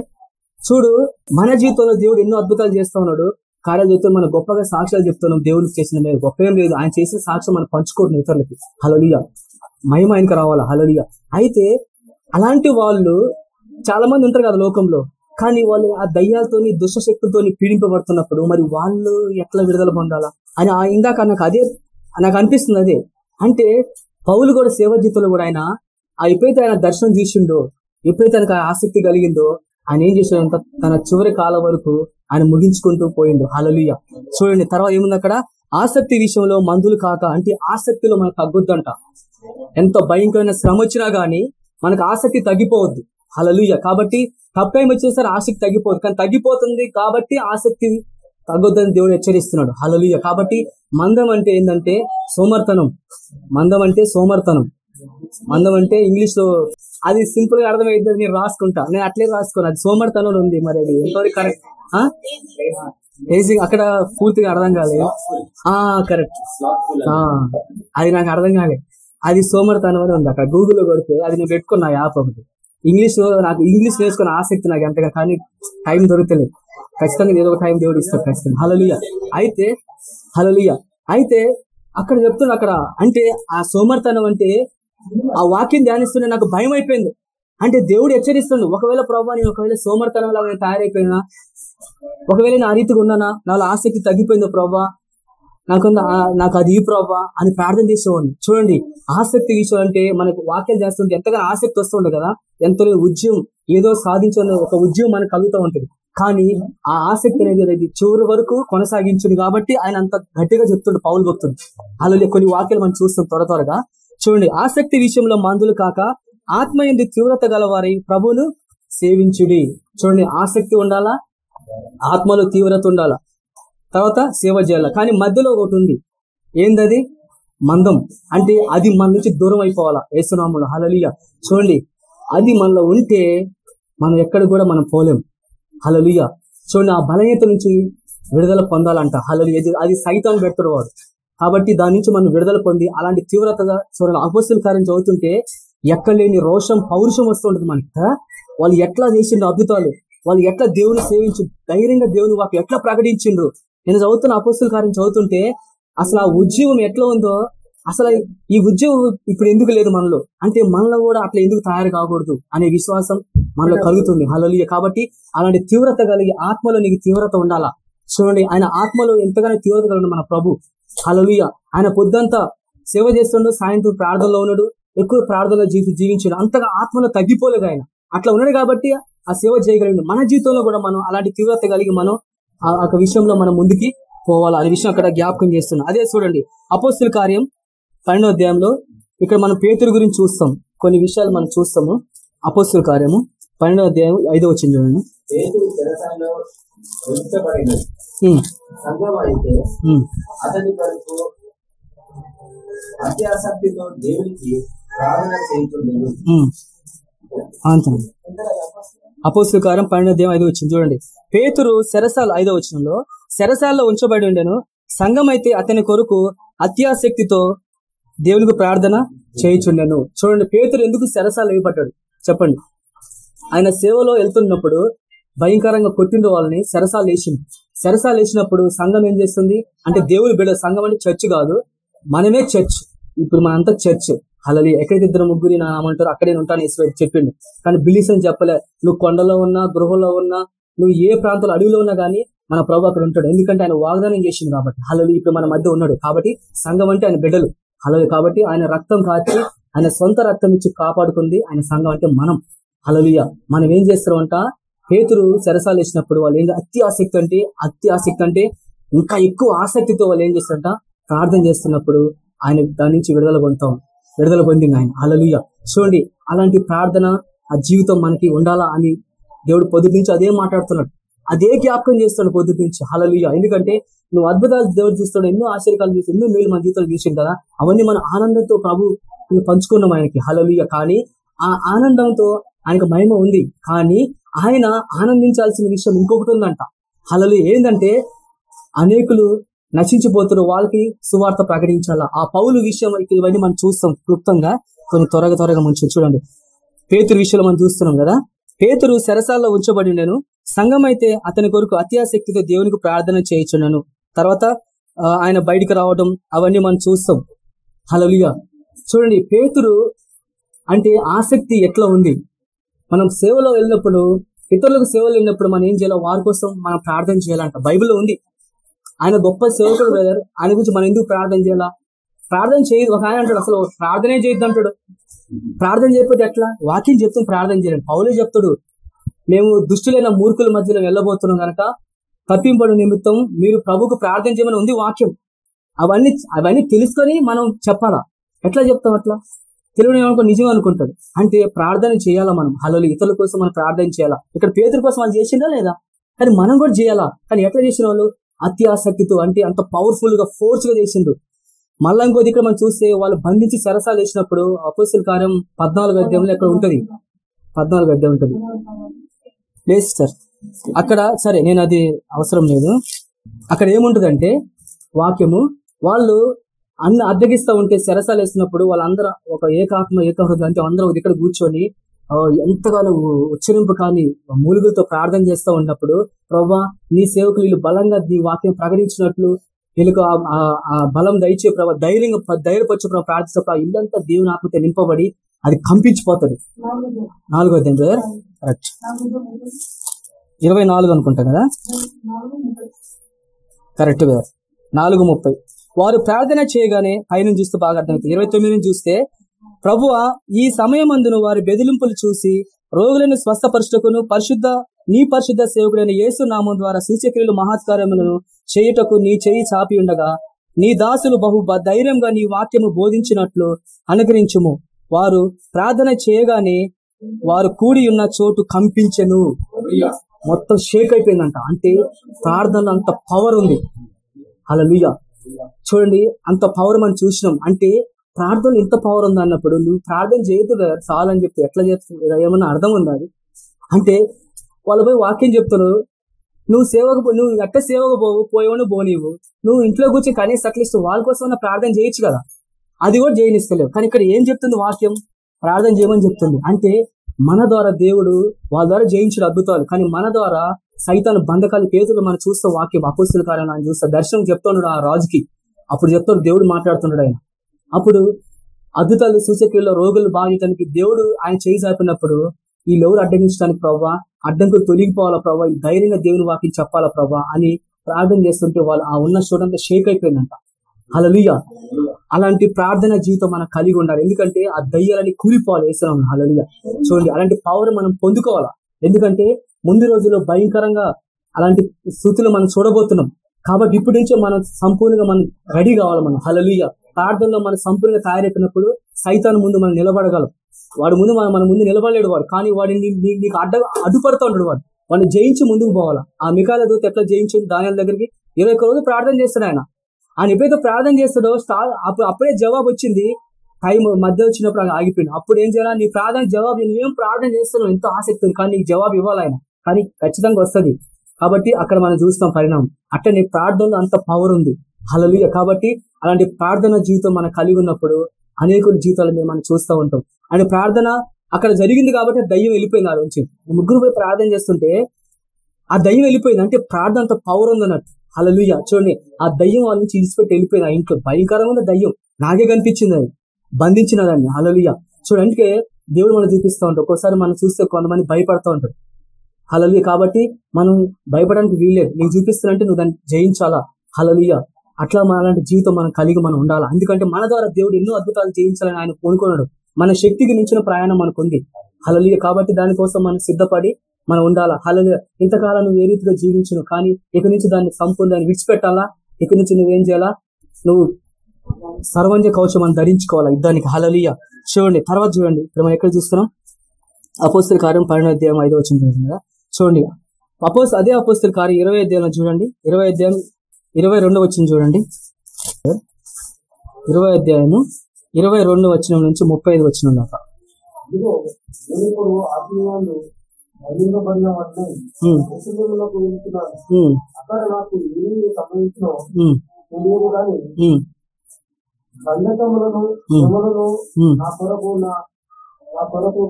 చూడు మన జీవితంలో దేవుడు ఎన్నో అద్భుతాలు చేస్తా ఉన్నాడు. కార్యాలు చెప్తే మనం గొప్పగా సాక్ష్యాలు చెప్తున్నాం దేవుడికి చేసిన మీద గొప్ప ఏం లేదు ఆయన చేసిన సాక్ష్యం మనం పంచుకోవడం ఇతరులకి. హలలుయ మహిమ ఆయనకు రావాలా? హలలుయ అయితే అలాంటి వాళ్ళు చాలా మంది ఉంటారు కదా లోకంలో. కానీ వాళ్ళు ఆ దయ్యాలతోని దుష్టశక్తులతోని పీడింపబడుతున్నప్పుడు మరి వాళ్ళు ఎట్లా విడుదల పొందాలా? అని ఆ ఇందాక నాకు అదే నాకు అనిపిస్తుంది అదే. అంటే పౌలు కూడా సేవ జీవితంలో కూడా ఆయన ఆ ఎప్పుడైతే ఆయన దర్శనం చూసిండో ఎప్పుడైతే ఆయనకు ఆసక్తి కలిగిందో ఆయన ఏం చేశాడంట? తన చివరి కాలం వరకు ఆయన ముగించుకుంటూ పోయిండు. హలలుయ చూడండి తర్వాత ఏముంది అక్కడ? ఆసక్తి విషయంలో మందులు కాక అంటే ఆసక్తిలో మనకు తగ్గొద్దంట. ఎంత భయంకరమైన శ్రమ వచ్చినా గానీ మనకు ఆసక్తి తగ్గిపోవద్దు. హలలుయ కాబట్టి టప్ వచ్చేసరి ఆసక్తి తగ్గిపోదు. కానీ తగ్గిపోతుంది కాబట్టి ఆసక్తి తగ్గొద్దని దేవుడు హెచ్చరిస్తున్నాడు. హలలుయ కాబట్టి మందం అంటే ఏంటంటే సోమర్తనం. మందం అంటే సోమర్తనం. మందం అంటే ఇంగ్లీష్లో అది సింపుల్గా అర్థమైంది నేను రాసుకుంటా. నేను అట్లే రాసుకోను. అది సోమర్తనం ఉంది మరి అది. ఎంతవరకు కరెక్ట్ ఈజీ అక్కడ పూర్తిగా అర్థం కాలేదు ఆ కరెక్ట్ ఆ, అది నాకు అర్థం కాలే. అది సోమర్తనం అని ఉంది అక్కడ. గూగుల్లో కొడితే అది నేను పెట్టుకున్నా యాప్ ఒకటి. ఇంగ్లీష్లో నాకు ఇంగ్లీష్ నేర్చుకునే ఆసక్తి నాకు ఎంతగా కానీ టైం దొరుకుతలేదు ఖచ్చితంగా ఏదో ఒక టైం దేవుడు ఇస్తాడు ఖచ్చితంగా. హలలుయ అయితే హలలుయ అయితే అక్కడ చెప్తున్నాడు అక్కడ. అంటే ఆ సోమర్తనం అంటే ఆ వాక్యం ధ్యానిస్తుంటే నాకు భయం అయిపోయింది. అంటే దేవుడు హెచ్చరిస్తుండు ఒకవేళ ప్రభావ నేను ఒకవేళ సోమర్తనం లాగా నేను తయారైపోయినా ఒకవేళ నా రీతిగా ఉన్నానా నాలో ఆసక్తి తగ్గిపోయిందో ప్రభా నాకు నాకు అది ఈ ప్రభా అని ప్రార్థన చేసేవాడిని. చూడండి ఆసక్తి విషయం అంటే మనకు వాక్యం చేస్తుంటే ఎంతగానో ఆసక్తి వస్తుండే కదా ఎంతో ఉద్యమం ఏదో సాధించాలని ఒక ఉద్యమం మనకు కలుగుతూ ఉంటుంది. కానీ ఆ ఆసక్తి అనేది అనేది చివరి వరకు కొనసాగించుడు కాబట్టి ఆయన అంత గట్టిగా చెప్తుండే పౌలు భక్తుడు. అలా కొన్ని వాక్యాలు మనం చూస్తాం త్వర త్వరగా. చూడండి ఆసక్తి విషయంలో మందులు కాక ఆత్మ ఎందు తీవ్రత గలవారి ప్రభువును సేవించుడి. చూడండి ఆసక్తి ఉండాలా? ఆత్మలో తీవ్రత ఉండాలా? తర్వాత సేవ చేయాలా? కానీ మధ్యలో ఒకటి ఉంది. ఏందది? మందం. అంటే అది మన నుంచి దూరం అయిపోవాలా? ఏసునాములు. హలలియ చూడండి అది మనలో ఉంటే మనం ఎక్కడ కూడా మనం పోలేం. హలలియ చూడండి ఆ బలహీనత నుంచి విడుదల పొందాలంట. హలలియ అది- సైతం పెడతాడు వాడు. కాబట్టి దాని నుంచి మనం విడుదల పొంది అలాంటి తీవ్రతగా చూడాలి అపస్తుల కార్యం చదువుతుంటే ఎక్కడ లేని రోషం పౌరుషం వస్తుంటది మనకి వాళ్ళు ఎట్లా చేసిండ్రు అద్భుతాలు? వాళ్ళు ఎట్లా దేవుని సేవించు ధైర్యంగా దేవుని వాకి ఎట్లా ప్రకటించిండ్రు? నేను చదువుతున్న అపస్తుల కార్యం చదువుతుంటే అసలు ఆ ఉద్యమం ఎట్లా ఉందో అసలు ఈ ఉద్యమం ఇప్పుడు ఎందుకు లేదు మనలో? అంటే మనలో కూడా అట్లా ఎందుకు తయారు కాకూడదు అనే విశ్వాసం మనలో కలుగుతుంది. హలలియ కాబట్టి అలాంటి తీవ్రత కలిగి ఆత్మలో నీకు తీవ్రత ఉండాలా? చూడండి ఆయన ఆత్మలో ఎంతగానో తీవ్రత కలిగిన మన ప్రభు. అలలుయ ఆయన పొద్దంతా సేవ చేస్తుండడు సాయంత్రం ప్రార్థనలో ఉన్నాడు ఎక్కువ ప్రార్థనలో జీవి జీవించాడు. అంతగా ఆత్మలో తగ్గిపోలేదు ఆయన. అట్లా ఉన్నాడు కాబట్టి ఆ సేవ చేయగలిగింది మన జీవితంలో కూడా మనం అలాంటి తీవ్రత కలిగి మనం ఆ ఒక విషయంలో మనం ముందుకి పోవాలి అనే విషయం అక్కడ జ్ఞాపకం చేస్తున్నాం అదే చూడండి అపోస్తుల కార్యం పన్నెండో అధ్యాయంలో ఇక్కడ మనం పేతురు గురించి చూస్తాం. కొన్ని విషయాలు మనం చూస్తాము. అపోస్తుల కార్యము పన్నెండో అధ్యాయం ఐదో వచ్చింది చూడండి. సంఘం అయితే ఉమ్, అతని కొరకు అత్యాసక్తితో దేవునికి ప్రార్థన చేయుచుండెను. ఉమ్. అంతే అపోస్తుల కార్యం పన్నెండో అధ్యాయం ఐదో వచ్చింది చూడండి. పేతురు శరసాల ఐదో వచనంలో శరసాలలో ఉంచబడి ఉండెను సంఘం అయితే అతని కొరకు అత్యాసక్తితో దేవునికి ప్రార్థన చేయుచుండెను. చూడండి పేతురు ఎందుకు శరసాలు వేయబడ్డాడు చెప్పండి. ఆయన సేవలో వెళ్తున్నప్పుడు భయంకరంగా కొట్టిండు వాళ్ళని సరసాలు వేసింది సరసాలు వేసినప్పుడు సంఘం ఏం చేస్తుంది? అంటే దేవుని బిడ్డ సంఘం అంటే చర్చ్ కాదు. మనమే చర్చ్. ఇప్పుడు మనంతా చర్చ్. అలాగే ఎక్కడైతే ఇద్దరు ముగ్గురి నా నామంటారు అక్కడే ఉంటాను ఈశ్వరు చెప్పిండు. కానీ బిలీస్ అని చెప్పలే. నువ్వు కొండలో ఉన్నా గృహంలో ఉన్నా నువ్వు ఏ ప్రాంతంలో అడవిలో ఉన్నా కానీ మన ప్రభు అక్కడ ఉంటాడు. ఎందుకంటే ఆయన వాగ్దానం చేసింది కాబట్టి. హలలు ఇప్పుడు మన మధ్య ఉన్నాడు కాబట్టి సంఘం అంటే ఆయన బిడ్డలు. హలలు కాబట్టి ఆయన రక్తం కాచి ఆయన సొంత రక్తం ఇచ్చి కాపాడుకుంది ఆయన సంఘం అంటే మనం. హలలుయ మనం ఏం చేస్తామంట? పేతురు సరసాలు వేసినప్పుడు వాళ్ళు ఏం అతి ఆసక్తి అంటే అతి ఆసక్తి అంటే ఇంకా ఎక్కువ ఆసక్తితో వాళ్ళు ఏం చేస్తారంట? ప్రార్థన చేస్తున్నప్పుడు ఆయన దాని నుంచి విడుదల పొందుతాం. విడుదల పొందింది ఆయన. హలలుయ చూడండి అలాంటి ప్రార్థన ఆ జీవితం మనకి ఉండాలా అని దేవుడు పొద్దు నుంచి అదే మాట్లాడుతున్నాడు. అదే జ్ఞాపకం చేస్తాడు పొద్దు నుంచి. హలలుయ ఎందుకంటే నువ్వు అద్భుతాలు దేవుడు చూస్తాడు ఎన్నో ఆశ్చర్యకాలు చూసి ఎన్నో మేలు మన జీవితాలు చూసాం కదా అవన్నీ మన ఆనందంతో ప్రభు పంచుకున్నాం ఆయనకి. హలలుయ కానీ ఆ ఆనందంతో ఆయనకు మహిమ ఉంది. కానీ ఆయన ఆనందించాల్సిన విషయం ఇంకొకటి ఉందంట. హలలు ఏంటంటే అనేకులు నశించిపోతున్నారు. వాళ్ళకి సువార్త ప్రకటించాల? ఆ పౌలు విషయం ఇవన్నీ మనం చూస్తాం క్లుప్తంగా. కొన్ని త్వరగా త్వరగా మంచి చూడండి. పేతురు విషయంలో మనం చూస్తున్నాం కదా? పేతురు శరసాల్లో ఉంచబడి నేను సంఘం అయితే అతని కొరకు అత్యాసక్తితో దేవునికి ప్రార్థన చేయించున్నాను తర్వాత ఆయన బయటికి రావడం అవన్నీ మనం చూస్తాం. హలలుగా చూడండి పేతురు అంటే ఆసక్తి ఎట్లా ఉంది? మనం సేవలో వెళ్ళినప్పుడు ఇతరులకు సేవలు వెళ్ళినప్పుడు మనం ఏం చేయాలో? వారి కోసం మనం ప్రార్థన చేయాలంట బైబిల్లో ఉంది. ఆయన గొప్ప సేవకుడు బ్రదర్ ఆయన గురించి మనం ఎందుకు ప్రార్థన చేయాలా? ప్రార్థన చేయదు. ఒక ఆయన అంటాడు అసలు ప్రార్థనే చేయొద్దు అంటాడు. ప్రార్థన చేయకపోతే ఎట్లా? వాక్యం చెప్తుంది ప్రార్థన చేయండి పౌలే చెప్తాడు మేము దుష్టులైన మూర్ఖుల మధ్యలో వెళ్ళబోతున్నాం కనుక తప్పింపడు నిమిత్తం మీరు ప్రభుకు ప్రార్థన చేయమని ఉంది వాక్యం. అవన్నీ అవన్నీ తెలుసుకొని మనం చెప్పాలా? ఎట్లా చెప్తాం అట్లా? తెలియని అనుకో నిజం అనుకుంటాడు. అంటే ప్రార్థన చేయాలా మనం? హలో ఇతరుల కోసం మనం ప్రార్థన చేయాలా? ఇక్కడ పేదల కోసం వాళ్ళు చేసిందా లేదా? కానీ మనం కూడా చేయాలా? కానీ ఎట్లా చేసిన వాళ్ళు? అత్యాసక్తితో అంటే అంత పవర్ఫుల్గా ఫోర్స్గా చేసిండ్రు. మళ్ళా ఇంకోది ఇక్కడ మనం చూస్తే వాళ్ళు బంధించి సరసాలు వేసినప్పుడు అపోస్తుల కార్యం పద్నాలుగు అధ్యాయంలో ఇక్కడ ఉంటది? పద్నాలుగు అధ్యాయం ఉంటది. లేదు సార్. అక్కడ సరే నేను అది అవసరం లేదు. అక్కడ ఏముంటదంటే వాక్యము వాళ్ళు అన్న అద్దగిస్తా ఉంటే సెరసాలు వేసినప్పుడు వాళ్ళందరూ ఒక ఏకాత్మ ఏకహృదయం అంటే అందరూ ఇక్కడ కూర్చొని ఎంతగానో ఉచ్చరింపు కానీ మూలుగులతో ప్రార్థన చేస్తూ ఉన్నప్పుడు ప్రభా నీ సేవకులు వీళ్ళు బలంగా నీ వాక్యం ప్రకటించినట్లు వీళ్ళకు ఆ- బలం దయచే ప్రభావ ధైర్యంగా ధైర్యపరిచే ప్రభావ ప్రార్థిస్తే ఇల్లంతా దేవుని ఆత్మతో నింపబడి అది కంపించిపోతుంది. నాలుగో అధ్యాయం బ్రదర్ కరెక్ట్ ఇరవై నాలుగు అనుకుంటా కదా? కరెక్ట్ కదా నాలుగు ముప్పై. వారు ప్రార్థన చేయగానే ఆయన చూస్తే బాగా అర్థమవుతుంది. ఇరవై తొమ్మిది నుంచి చూస్తే ప్రభువ ఈ సమయమందును వారి బెదిలింపులు చూసి రోగులను స్వస్థపరచుటకును పరిశుద్ధ నీ పరిశుద్ధ సేవకుడైన యేసు నామం ద్వారా సూచక్రియలు మహాత్కారములను చేయుటకు నీ చేయి చాపి ఉండగా నీ దాసులు బహు ధైర్యంగా నీ వాక్యము బోధించినట్లు అనుగ్రహించుము. వారు ప్రార్థన చేయగానే వారు కూడి ఉన్న చోటు కంపించను. మొత్తం షేక్ అయిపోయిందంట. అంటే ప్రార్థనలో అంత పవర్ ఉంది. అలా చూడండి అంత పవర్ మనం చూసినాం. అంటే ప్రార్థన ఎంత పవర్ ఉంది అన్నప్పుడు నువ్వు ప్రార్థన చేయదు చాలని చెప్తే ఎట్లా చేస్తుంది ఏమన్నా అర్థం ఉందా అంటే వాళ్ళు పోయి వాక్యం చెప్తారు నువ్వు సేవకు నువ్వు అట్ట సేవకు పోవు పోయేవాడు పోనీవు. నువ్వు ఇంట్లో కూర్చొని కనీసం అట్లీస్ట్ వాళ్ళ కోసం ప్రార్థన చేయొచ్చు కదా. అది కూడా చేయనిస్తలేవు. కానీ ఇక్కడ ఏం చెప్తుంది వాక్యం? ప్రార్థన చేయమని చెప్తుంది. అంటే మన ద్వారా దేవుడు వాళ్ళ ద్వారా జయించిన అద్భుతాలు. కానీ మన ద్వారా సైతాను బంధకాలు పేతులు మనం చూస్తే వాక్యం అపోస్తుల కార్యం ఆయన చూస్తే దర్శనం చెప్తున్నాడు ఆ రాజుకి. అప్పుడు చెప్తాడు దేవుడు మాట్లాడుతున్నాడు ఆయన. అప్పుడు అద్భుతాలు సూచక్రియలో రోగులు బాధితానికి దేవుడు ఆయన చేయి చాపినప్పుడు ఈ లెవరు అడ్డగించడానికి ప్రభావ అడ్డంకులు తొలగిపోవాలా ప్రవ్వా ఈ ధైర్యంగా దేవుని వాక్యం చెప్పాలా ప్రవ్వా అని ప్రార్థన చేస్తుంటే వాళ్ళు ఆ ఉన్న చూడంతా షేక్ అయిపోయిందంట. హలలుయ అలాంటి ప్రార్థన జీవితం మనం కలిగి ఉండాలి. ఎందుకంటే ఆ దయ్యాలని కూలిపోవాలి వేస్తున్నాం హలలుయ చూడండి అలాంటి పవర్ మనం పొందుకోవాలా. ఎందుకంటే ముందు రోజుల్లో భయంకరంగా అలాంటి స్థుతులు మనం చూడబోతున్నాం. కాబట్టి ఇప్పటి నుంచే మనం సంపూర్ణంగా మనం రెడీ కావాలి మనం. హలలుయ ప్రార్థనలో మనం సంపూర్ణంగా తయారైపోయినప్పుడు సైతాన్ని ముందు మనం నిలబడగలం. వాడి ముందు మనం మన ముందు నిలబడలేడు వాడు. కానీ వాడిని నీ- నీకు అడ్డ అడ్డుపడుతూ ఉంటాడు వాడు. వాడిని జయించి ముందుకు పోవాలా? ఆ మికాల దూత ఎట్లా జయించింది దాని దగ్గరికి ఇరవై ఒక్క రోజు ప్రార్థన చేస్తాడు ఆయన. ఆయన ఎప్పుడైతే ప్రార్థన చేస్తాడో అప్పుడు అప్పుడే జవాబు వచ్చింది. టైం మధ్య వచ్చినప్పుడు ఆగిపోయింది అప్పుడు ఏం చేయాలి? నీ ప్రార్థన జవాబు నువ్వేం ప్రార్థన చేస్తున్నావు? ఎంతో ఆసక్తి ఉంది. కానీ నీకు జవాబు ఇవ్వాలి ఆయన? కానీ ఖచ్చితంగా వస్తది. కాబట్టి అక్కడ మనం చూస్తాం పరిణామం. అట్లనే ప్రార్థనలో అంత పవర్ ఉంది. హలలుయ కాబట్టి అలాంటి ప్రార్థన జీవితం మనం కలిగి ఉన్నప్పుడు అనేకుల జీవితాల మీద మనం చూస్తూ ఉంటాం. ఆయన ప్రార్థన అక్కడ జరిగింది కాబట్టి దయ్యం వెళ్ళిపోయింది ఆ నుంచి ముగ్గురు పోయి ప్రార్థన చేస్తుంటే ఆ దయ్యం వెళ్ళిపోయింది. అంటే ప్రార్థన అంత పవర్ ఉందన్నట్టు హల్లెలూయా చూడండి. ఆ దయ్యం వాళ్ళ నుంచి ఇచ్చిపెట్టి వెళ్ళిపోయింది ఆ ఇంట్లో. భయంకరమైన దయ్యం. నాకే కనిపించింది అది. బంధించిన దాన్ని హల్లెలూయా చూడండి అందుకే దేవుడు మనం చూపిస్తూ ఉంటాడు. ఒక్కోసారి మనం చూస్తే కొంతమంది భయపడతా ఉంటారు. హలలియ కాబట్టి మనం భయపడడానికి వీల్లేదు. నేను చూపిస్తానంటే నువ్వు దాన్ని జయించాలా? హలలియ అట్లా మనలాంటి జీవితం మనం కలిగి మనం ఉండాలి? ఎందుకంటే మన ద్వారా దేవుడు ఎన్నో అద్భుతాలు చేయించాలని ఆయన కోరుకున్నాడు. మన శక్తికి మించిన ప్రయాణం మనకు ఉంది. హలలుయ కాబట్టి దానికోసం మనం సిద్ధపడి మనం ఉండాలా? హలలియ ఇంతకాలం నువ్వు ఏ రీతిగా జీవించను కానీ ఇక నుంచి దాన్ని సంపూర్ణ దాన్ని విడిచిపెట్టాలా? ఇక నుంచి నువ్వేం చేయాలా? నువ్వు సర్వంజ కవచం మనం ధరించుకోవాలా యుద్ధానికి? హలలియ చూడండి. తర్వాత చూడండి. ఇక్కడ మనం ఎక్కడ చూస్తున్నాం? అపోస్తుల కార్యం పన్నెండు ఐదో వచ్చిన కదా చూడండి. అపోస్ అదే అపోస్తుల కార్యం ఇరవై అధ్యాయంలో చూడండి. ఇరవై అధ్యాయం ఇరవై రెండు వచ్చిన చూడండి. ఇరవై అధ్యాయము ఇరవై రెండు వచ్చిన నుంచి ముప్పై ఐదు వచ్చిన దాకా. బంధకములను శ్రమలను ఉమ్, నా కొరకు నా నా కొరకు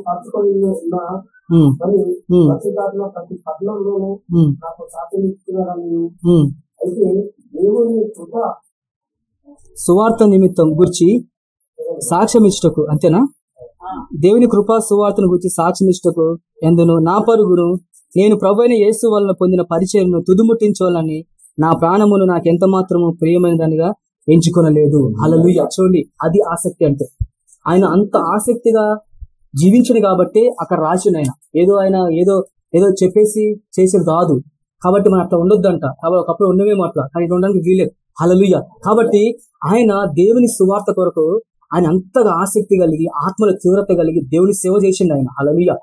ఉన్న మరి ప్రతి పట్టణంలోనూ ఉమ్, నాకు సాధ్యం ఇస్తున్నారని ఉమ్. అయితే దేవుని కృప సువార్త నిమిత్తం గురించి సాక్ష్యం ఇచ్చటకు అంతేనా దేవుని కృపా సువార్తను గురించి సాక్ష్యం ఇచ్చటకు ఎందును నా పరుగును నేను ప్రభు అయిన యేసు వలన పొందిన పరిచయను తుదుముట్టించవాలని నా ప్రాణమును నాకు ఎంత మాత్రము ప్రియమైనదానిగా ఎంచుకొనలేదు. హల్లెలూయా. చూడండి అది ఆసక్తి అంటే. ఆయన అంత ఆసక్తిగా జీవించడు కాబట్టి అక్కడ రాసిన ఆయన. ఏదో ఆయన ఏదో ఏదో చెప్పేసి చేసేది కాదు. కాబట్టి మనం అట్లా ఉండొద్దంట. కాబట్టి ఒకప్పుడు ఉండవేమో అట్లా. కానీ ఉండడానికి వీలేదు హలలుయ కాబట్టి ఆయన దేవుని సువార్త కొరకు ఆయన అంతగా ఆసక్తి కలిగి ఆత్మల తీవ్రత కలిగి దేవుని సేవ చేసిండు ఆయన. హలలుయ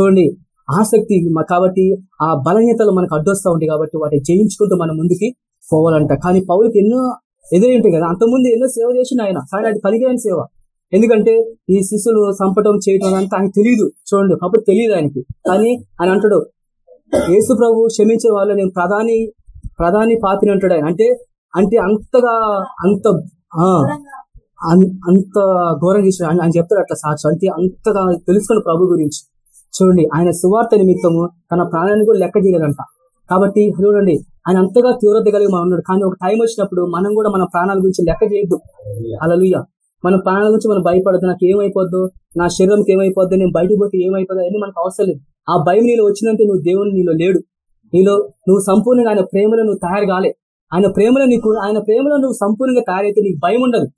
చూడండి ఆసక్తి కాబట్టి ఆ బలహీనతలు మనకు అడ్డొస్తా ఉంటాయి కాబట్టి వాటిని జయించుకుంటూ మనం ముందుకి పోవాలంట. కానీ పౌరుకి ఎన్నో ఎదురై ఉంటాయి కదా. అంతకుముందు ఎన్నో సేవ చేసిండు ఆయన. కానీ అది పనికిరాని సేవ. ఎందుకంటే ఈ శిశులు చంపటం చేయటం అంతా ఆయన తెలియదు చూడండి అప్పుడు తెలియదు ఆయనకి. కానీ ఆయన అంటాడు యేసు ప్రభు క్షమించే వాళ్ళు నేను ప్రధాని ప్రధాని పాపిని అంటాడు ఆయన. అంటే అంటే అంతగా అంత అంత ఘోరంగా చేసిన ఆయన. చెప్తాడు అట్లా సాక్షి అంటే అంతగా తెలుసుకున్న ప్రభు గురించి. చూడండి ఆయన సువార్త నిమిత్తము తన ప్రాణాన్ని కూడా లెక్క చేయలేదంట. కాబట్టి చూడండి ఆయన అంతగా తీవ్రత కలిగి మనం ఉన్నాడు. కానీ ఒక టైం వచ్చినప్పుడు మనం కూడా మన ప్రాణాల గురించి లెక్క చేయొద్దు. అలలుయ మన ప్రాణాల గురించి మనం భయపడద్దు నాకు ఏమైపోద్దు నా శరీరంకి ఏమైపోద్దు నేను బయటకు పోతే ఏమైపోద్దు అని మనకు అవసరం లేదు. ఆ భయం నీలో వచ్చిందంటే నువ్వు దేవుని నీలో లేడు. నీలో నువ్వు సంపూర్ణంగా ఆయన ప్రేమలో నువ్వు తయారు కాలే. ఆయన ప్రేమలో నీకు ఆయన ప్రేమలో నువ్వు సంపూర్ణంగా తయారైతే నీకు భయం ఉండదు.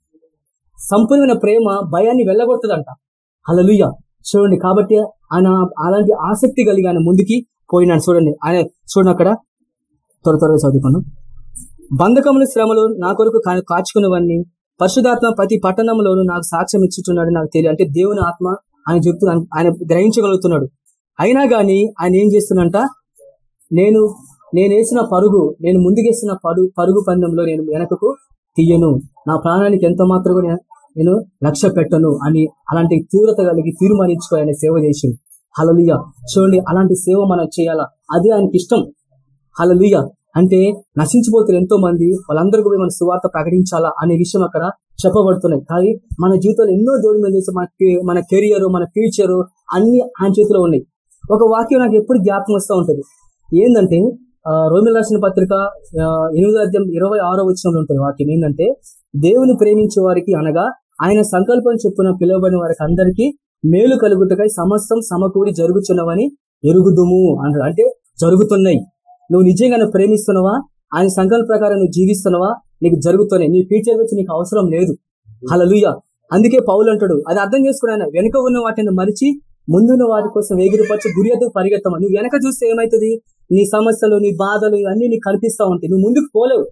సంపూర్ణమైన ప్రేమ భయాన్ని వెళ్ళగొడుతుందంట. అలలుయ్య చూడండి కాబట్టి ఆయన అలాంటి ఆసక్తి కలిగి ఆయన ముందుకి పోయినాడు. చూడండి ఆయన చూడండి అక్కడ. త్వర త్వరగా చదువుకున్నాం బంధకములు శ్రమలు నా కొరకు కాచుకున్నవన్నీ పరిశుధాత్మ ప్రతి పట్టణంలోనూ నాకు సాక్ష్యం ఇచ్చుతున్నాడు నాకు తెలియదు. అంటే దేవుని ఆత్మ ఆయన చెప్తూ ఆయన గ్రహించగలుగుతున్నాడు. అయినా కానీ ఆయన ఏం చేస్తున్నంట? నేను నేను వేసిన పరుగు నేను ముందుకేసిన పరు పరుగు పందెంలో నేను వెనకకు తీయను. నా ప్రాణానికి ఎంత మాత్రమే నేను లక్ష్య పెట్టను అని అలాంటి తీవ్రత కలిగి తీర్మానించుకో ఆయన సేవ చేసింది హలలుయ చూడండి అలాంటి సేవ మనం చేయాలా? అది ఆయనకి ఇష్టం హలలుయ అంటే నశించిపోతున్న ఎంతో మంది వాళ్ళందరూ కూడా మన సువార్త ప్రకటించాలా అనే విషయం అక్కడ చెప్పబడుతున్నాయి. కానీ మన జీవితంలో ఎన్నో దేవుడు మీద చేసే మన మన కెరియర్ మన ఫ్యూచర్ అన్ని ఆయన చేతిలో ఉన్నాయి. ఒక వాక్యం నాకు ఎప్పుడు జ్ఞాపకం వస్తూ ఉంటుంది. ఏంటంటే రోమిల రాసిన పత్రిక ఆ, ఎనిమిదో అధ్యాయం ఇరవై ఆరో వచ్చినప్పుడు ఉంటుంది వాక్యం. ఏంటంటే దేవుని ప్రేమించే వారికి అనగా ఆయన సంకల్పం చెప్పున పిలువబడిన వారికి అందరికీ మేలు కలుగుటకై సమస్తం సమకూడి జరుగుతున్నవని ఎరుగుదుము అంటారు అంటే జరుగుతున్నాయి. నువ్వు నిజంగా ప్రేమిస్తున్నావా? ఆయన సంకల్ప ప్రకారం నువ్వు జీవిస్తున్నావా? నీకు జరుగుతున్నాయి. నీ ఫ్యూచర్ గురించి నీకు అవసరం లేదు. హలలుయ అందుకే పౌలు అంటాడు అది అర్థం చేసుకున్నాను వెనుక ఉన్న వాటిని మరిచి ముందున్న వాటి కోసం వేగిరపరిచి గురి ఎదుగు పరిగెత్తమా నువ్వు వెనక చూస్తే ఏమవుతుంది నీ సమస్యలు నీ బాధలు ఇవన్నీ నీకు కనిపిస్తా ఉంటాయి. నువ్వు ముందుకు పోలేవు.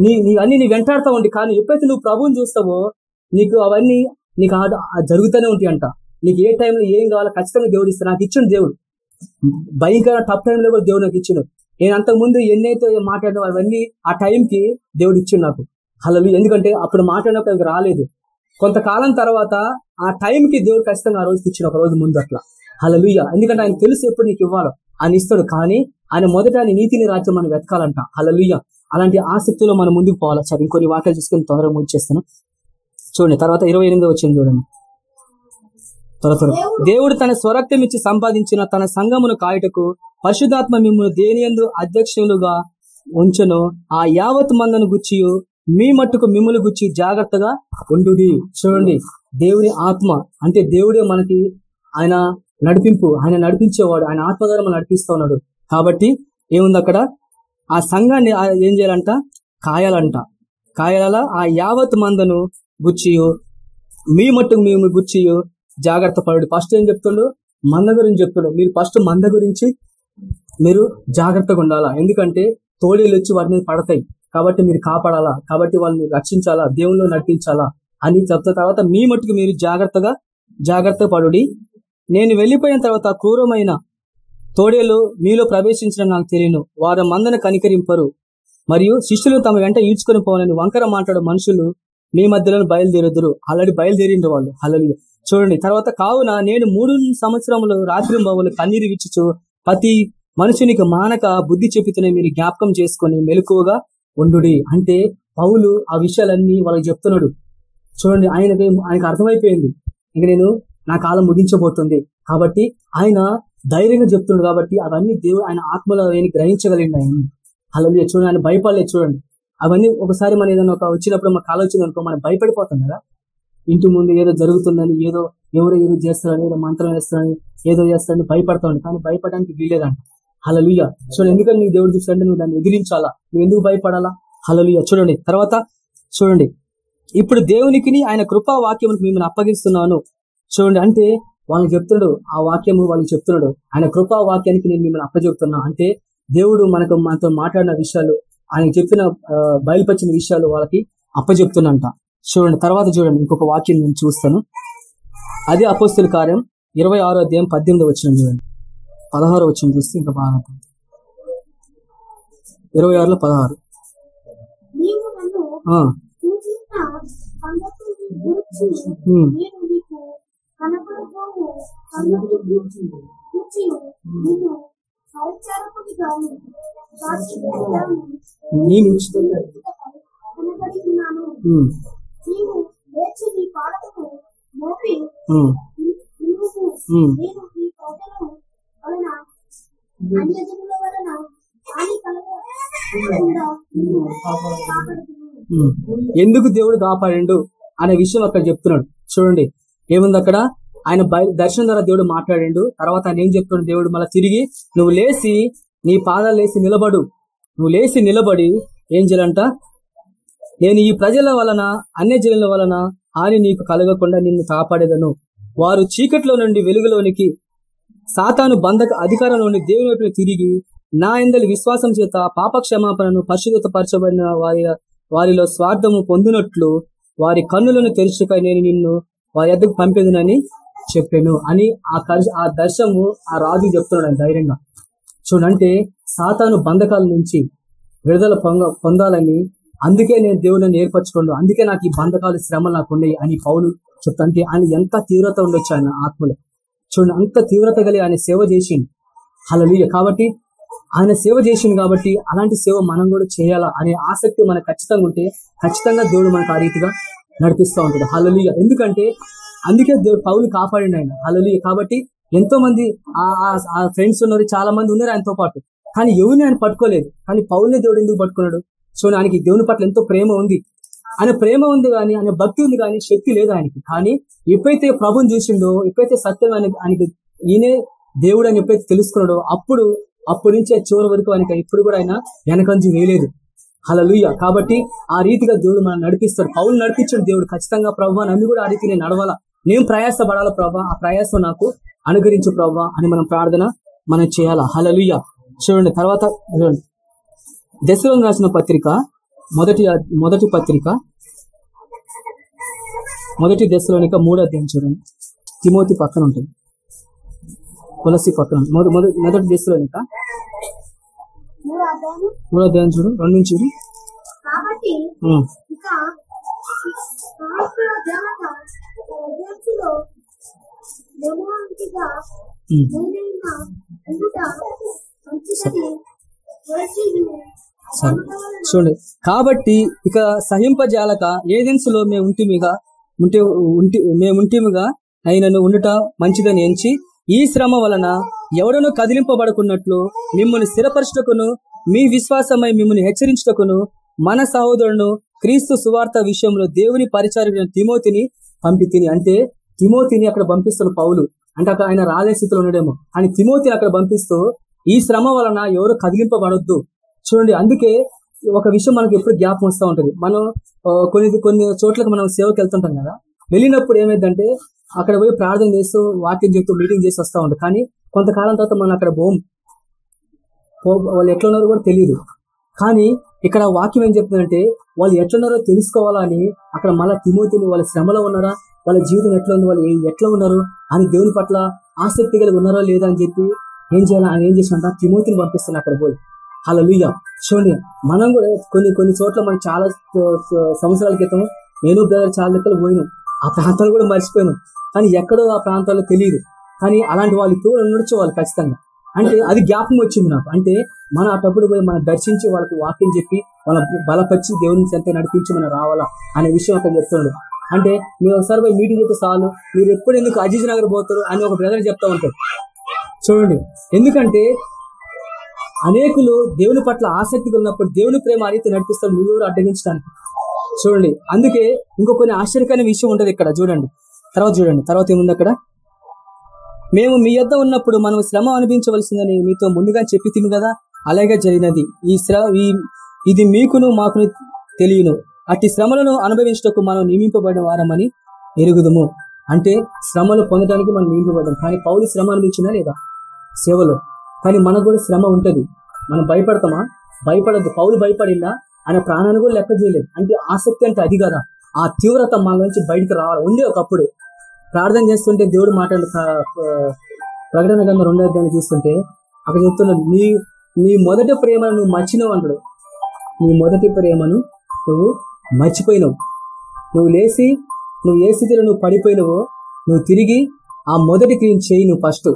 నీ నీ అన్ని నీ వెంటాడుతూ ఉంటాయి. కానీ ఎప్పుడైతే నువ్వు ప్రభువుని చూస్తావో నీకు అవన్నీ నీకు ఆ- జరుగుతూనే ఉంటాయి అంట నీకు ఏ టైంలో ఏం కావాలో ఖచ్చితంగా దేవుడు ఇస్తాడు. నాకు ఇచ్చిన దేవుడు. భయంకర టఫ్ టైంలో కూడా దేవుడు నాకు ఇచ్చిండు. నేను అంతకు ముందు ఎన్నైతే మాట్లాడిన అవన్నీ ఆ టైంకి దేవుడు ఇచ్చిండు నాకు. అలా ఎందుకంటే అప్పుడు మాట్లాడినప్పుడు రాలేదు. కొంతకాలం తర్వాత ఆ టైంకి దేవుడు ఖచ్చితంగా ఆ రోజుకి ఇచ్చిన ఒక రోజు ముందు అట్లా. హలలుయ ఎందుకంటే ఆయన తెలుసు ఎప్పుడు నీకు ఇవ్వాలో. ఆయన ఇస్తాడు కానీ ఆయన మొదట ఆయన నీతిని రాజ్యం మనం వెతకాలంట. హలలుయ అలాంటి ఆసక్తిలో మనం ముందుకు పోవాలి సరే? ఇంకొన్ని వాక్యాలు చూసుకొని తొందరగా చేస్తాను చూడండి తర్వాత ఇరవై ఎనిమిది వచ్చింది చూడండి. దేవుడు తన స్వరక్తం ఇచ్చి సంపాదించిన తన సంఘమును కాయుటకు పరిశుధాత్మ మిమ్మల్ని దేనియందు అధ్యక్షులుగా ఉంచెను ఆ యావత్ మందను గుచ్చియు మీ మట్టుకు మిమ్మల్ని గుచ్చి జాగ్రత్తగా ఉండు చూడండి దేవుని ఆత్మ అంటే దేవుడే మనకి ఆయన నడిపింపు ఆయన నడిపించేవాడు ఆయన ఆత్మ ద్వారా మనం నడిపిస్తా ఉన్నాడు. కాబట్టి ఏముంది అక్కడ? ఆ సంఘాన్ని ఏం చేయాలంట? కాయాలంట. కాయాల ఆ యావత్ మందను గుచ్చియు మీ మట్టుకు మేము గుచ్చియు జాగ్రత్త పడు ఫస్ట్ ఏం చెప్తుండో? మంద గురించి చెప్తుండో. మీరు ఫస్ట్ మంద గురించి మీరు జాగ్రత్తగా ఉండాలా? ఎందుకంటే తోడేలు వచ్చి వాటి మీద పడతాయి. కాబట్టి మీరు కాపాడాలా? కాబట్టి వాళ్ళని రక్షించాలా? దేవుళ్ళు నటించాలా అని చెప్తా తర్వాత మీ మట్టుకు మీరు జాగ్రత్తగా జాగ్రత్త పడుడి. నేను వెళ్ళిపోయిన తర్వాత క్రూరమైన తోడేలు మీలో ప్రవేశించడం నాకు తెలియను. వారు మందను కనికరింపరు. మరియు శిష్యులు తమ వెంట ఈడ్చుకొని పోవాలని వంకర మాట్లాడే మనుషులు మీ మధ్యలో బయలుదేరుదురు. ఆల్రెడీ బయలుదేరిండ్రు వాళ్ళు. అలలు చూడండి. తర్వాత కావున నేను మూడు సంవత్సరములు రాత్రి బావులు కన్నీరు విచ్చుచు ప్రతి మనుషునికి మానక బుద్ధి చెప్పుతున్న మీరు జ్ఞాపకం చేసుకొని మెలకువగా ఉండుడి. అంటే పౌలు ఆ విషయాలన్నీ వాళ్ళకి చెప్తున్నాడు. చూడండి ఆయనకి ఆయనకు అర్థమైపోయింది. ఇంక నేను నా కాలం ముగించబోతుంది. కాబట్టి ఆయన ధైర్యంగా చెప్తున్నాడు కాబట్టి అవన్నీ దేవుడు ఆయన ఆత్మలో ఆయన గ్రహించగలిగింది ఆయన. అలా చూడండి ఆయన భయపడలేదు. చూడండి. అవన్నీ ఒకసారి మన ఏదైనా ఒక వచ్చినప్పుడు మన కాలం వచ్చింది అనుకో మనం భయపడిపోతాం కదా. ఇంటి ముందు ఏదో జరుగుతుందని ఏదో ఎవరో ఏదో చేస్తారని ఏదో మంత్రం వేస్తారని ఏదో చేస్తారని భయపడతామని కానీ భయపడడానికి వీలేదంట హలలుయ చూడండి ఎందుకని నీకు దేవుడు చూస్తుంటే నువ్వు దాన్ని ఎదిరించాలా? నువ్వు ఎందుకు భయపడాలా? హలలుయ చూడండి. తర్వాత చూడండి. ఇప్పుడు దేవునికి ఆయన కృపా వాక్యం మిమ్మల్ని అప్పగిస్తున్నాను. చూడండి. అంటే వాళ్ళు చెప్తున్నాడు. ఆ వాక్యము వాళ్ళకి చెప్తున్నాడు. ఆయన కృపా వాక్యానికి నేను మిమ్మల్ని అప్పచెప్తున్నా. అంటే దేవుడు మనకు మనతో మాట్లాడిన విషయాలు ఆయన చెప్పిన బయలుపరిచిన విషయాలు వాళ్ళకి అప్పచెప్తున్నంట చూడండి తర్వాత చూడండి ఇంకొక వాక్యం నేను చూస్తాను. అదే అపోస్తుల కార్యం ఇరవై ఆరో అధ్యాయం పద్దెనిమిది వచ్చిన చూడండి. పదహారు వచ్చిన చూస్తే ఇంకా బాగా. ఇరవై ఆరులో పదహారు. నేను నీవు లేచి నీ మోపి. నేను ఈ వలన అన్యజనుల వలన హాని కలగకుండా. ఎందుకు దేవుడు కాపాడిండు అనే విషయం అక్కడ చెప్తున్నాడు. చూడండి ఏముంది అక్కడ? ఆయన దర్శనం ద్వారా దేవుడు మాట్లాడిండు. తర్వాత ఆయన ఏం చెప్తున్నాడు? దేవుడు మళ్ళీ తిరిగి నువ్వు లేచి నీ పాదాలు లేచి నిలబడు. నువ్వు లేచి నిలబడి ఏం చేయాలంట? నేను ఈ ప్రజల వలన అన్య జనుల వలన హాని నీకు కలగకుండా నిన్ను కాపాడేదను. వారు చీకట్లో నుండి వెలుగులోనికి సాతాను బంధక అధికారం నుండి దేవుని వైపు తిరిగి నా ఎందలి విశ్వాసం చేత పాపక్షమాపణను పరిశుభ్రతపరచబడిన వారి వారిలో స్వార్థము పొందినట్లు వారి కన్నులను తెరుచుక నేను నిన్ను వారి ఎద్దకు పంపేదినని చెప్పాను అని ఆ ఆ దర్శము ఆ రాజు చెప్తున్నాడు ధైర్యంగా. చూడంటే సాతాను బంధకాల నుంచి విడుదల పొంగ పొందాలని అందుకే నేను దేవుడిని ఏర్పరచుకోండు అందుకే నాకు ఈ బంధకాలు శ్రమలు నాకు ఉన్నాయి అని పౌలు చెప్తాంటే ఆయన ఎంత తీవ్రత ఉండొచ్చు ఆయన ఆత్మలో. చూడండి అంత తీవ్రత కలిగి ఆయన సేవ చేసిండు. అలా కాబట్టి ఆయన సేవ చేసిండు కాబట్టి అలాంటి సేవ మనం కూడా చేయాలా అనే ఆసక్తి మనకు ఖచ్చితంగా ఉంటే ఖచ్చితంగా దేవుడు మనకు ఆ రీతిగా నడిపిస్తూ ఉంటాడు. హల్లెలూయ. ఎందుకంటే అందుకే దేవుడు పౌలు కాపాడిండు ఆయన. హల్లెలూయ. కాబట్టి ఎంతో మంది ఆ- ఆ- ఫ్రెండ్స్ ఉన్నారు చాలా మంది ఉన్నారు ఆయనతో పాటు. కానీ ఎవరిని ఆయన పట్టుకోలేదు. కానీ పౌల్ని దేవుడు ఎందుకు పట్టుకున్నాడు? సో ఆయనకి దేవుని పట్ల ఎంతో ప్రేమ ఉంది. ఆయన ప్రేమ ఉంది కానీ ఆయన భక్తి ఉంది కానీ శక్తి లేదు ఆయనకి. కానీ ఎప్పుడైతే ప్రభుని చూసిండో ఎప్పుడైతే సత్యం ఆయన ఆయనకి ఈయనే దేవుడు అని ఎప్పుడైతే తెలుసుకున్నాడో అప్పుడు అప్పటి నుంచి చివరి వరకు ఆయనకి ఇప్పుడు కూడా ఆయన వెనకంజి వేయలేదు. హలలుయ కాబట్టి ఆ రీతిగా దేవుడు మనం నడిపిస్తాడు. పౌలు నడిపించాడు దేవుడు. ఖచ్చితంగా ప్రభావ నన్ను కూడా ఆ రీతి నేను నడవాలా. నేను ప్రయాసపడాలా ప్రభా? ఆ ప్రయాసం నాకు అనుగ్రహించు ప్రభా అని మనం ప్రార్థన మనం చేయాలా? హలలుయ్య చూడండి తర్వాత చూడండి దశలో రాసిన పత్రిక మొదటి మొదటి పత్రిక మొదటి దశలోనిక మూడో అధ్యాయం చూడండి. తిమోతి పక్కన ఉంటుంది. తులసి పక్కన ఉంటుంది. మొద- మొద- మొదటి దశలోనిక మూడో అధ్యాయం? చూడు రెండు నుంచి చూడు. సరే. చూడండి. కాబట్టి ఇక సహింపజాలక ఏజెన్సీలో మేము ఉంటిమిగా ఉంటే ఉంటి మేము ఉంటిమిగా అయినను ఉండుట మంచిదని ఎంచి ఈ శ్రమ వలన ఎవడను కదిలింపబడుకున్నట్లు మిమ్మల్ని స్థిరపరచుటకును మీ విశ్వాసమై మిమ్మల్ని హెచ్చరించుటకును మన సహోదరును క్రీస్తు సువార్త విషయంలో దేవుని పరిచారకుడైన తిమోతిని పంపితిని. అంటే తిమోతిని అక్కడ పంపిస్తున్న పౌలు. అంటే అక్కడ ఆయన రాలే స్థితిలో ఉండడేమో. అని తిమోతిని అక్కడ పంపిస్తూ ఈ శ్రమ వలన ఎవరు కదిలింపబడొద్దు. చూడండి అందుకే ఒక విషయం మనకి ఎప్పుడు జ్ఞాపం వస్తూ ఉంటుంది. మనం కొన్ని కొన్ని చోట్లకు మనం సేవకి వెళ్తుంటాం కదా వెళ్ళినప్పుడు ఏమైందంటే అక్కడ పోయి ప్రార్థన చేస్తూ వాక్యం చెప్తూ మీటింగ్ చేసి వస్తూ ఉంటాం కానీ కొంతకాలం తర్వాత మనం అక్కడ పోం. పో- వాళ్ళు ఎట్లా ఉన్నారో కూడా తెలియదు కానీ ఇక్కడ వాక్యం ఏం చెప్తుందంటే వాళ్ళు ఎట్లున్నారో తెలుసుకోవాలా అని అక్కడ మళ్ళా తిమోతిని వాళ్ళ శ్రమలో ఉన్నారా వాళ్ళ జీవితం ఎట్లా ఉంది వాళ్ళు ఎట్లా ఉన్నారు అని దేవుని పట్ల ఆసక్తి కలిగి ఉన్నారో లేదా అని చెప్పి ఏం చేయాలి ఆయన ఏం చేసినంట తిమోతిని పంపిస్తున్నా అక్కడ పోయి. అలా లుయ్య చూడండి మనం కూడా కొన్ని కొన్ని చోట్ల మనం చాలా సంవత్సరాల క్రితం నేను బ్రదర్ చాలా లెక్కలు పోయినాం. ఆ ప్రాంతాలు కూడా మర్చిపోయాను. కానీ ఎక్కడో ఆ ప్రాంతాల్లో తెలియదు. కానీ అలాంటి వాళ్ళు ఇప్పుడు ఉండొచ్చు వాళ్ళు ఖచ్చితంగా. అంటే అది జ్ఞాపకం వచ్చింది నాకు. అంటే మనం అటప్పుడు పోయి మనం దర్శించి వాళ్ళకి వాక్యం చెప్పి వాళ్ళ బలపరిచి దేవుని ఎంత నడిపించి మనం రావాలా అనే విషయం అక్కడ చెప్తున్నాడు. అంటే మీరు ఒకసారి పోయి మీటింగ్ చేస్తే చాలు. మీరు ఎప్పుడు ఎందుకు అజీజ్ నగర్ పోతారు అని ఒక బ్రదర్ చెప్తా ఉంటారు చూడండి ఎందుకంటే అనేకులు దేవుని పట్ల ఆసక్తిగా ఉన్నప్పుడు దేవుని ప్రేమ ఆ రీతి నడిపిస్తారు నువ్వు అడ్డగించడానికి? చూడండి. అందుకే ఇంకో కొన్ని ఆశ్చర్యకరమైన విషయం ఉంటుంది ఇక్కడ. చూడండి. తర్వాత చూడండి. తర్వాత ఏముంది అక్కడ? మేము మీ యొద్ద ఉన్నప్పుడు మనం శ్రమ అనుభవించవలసిందని మీతో ముందుగా చెప్పి కదా? అలాగే జరిగినది. ఈ శ్రమ ఇది మీకును మాకును తెలియను. అట్టి శ్రమలను అనుభవించటకు మనం నియమింపబడిన వారమని ఎరుగుదుము. అంటే శ్రమలు పొందడానికి మనం నియమింపబడ్డాం. కానీ పౌలు శ్రమ అనిపించినా లేదా? సేవలో. కానీ మనకు కూడా శ్రమ ఉంటది. మనం భయపడతామా? భయపడద్దు. పౌలు భయపడిందా ఆయన ప్రాణాన్ని కూడా లెక్క చేయలేదు. అంటే ఆసక్తి అంటే అది కదా. ఆ తీవ్రత మన నుంచి బయటకు రావాలి. ఉండే ఒకప్పుడు. ప్రార్థన చేస్తుంటే దేవుడు మాట్లాడు ప్రకటన గంధ రెండో అధ్యాయం చూస్తుంటే అక్కడ చెప్తున్నాడు నీ నీ మొదటి ప్రేమను నువ్వు మర్చినావు అంటాడు. నీ మొదటి ప్రేమను నువ్వు మర్చిపోయినావు. నువ్వు లేచి నువ్వు ఏ స్థితిలో నువ్వు పడిపోయినావో నువ్వు తిరిగి ఆ మొదటి క్రియ చేయి నువ్వు ఫస్ట్.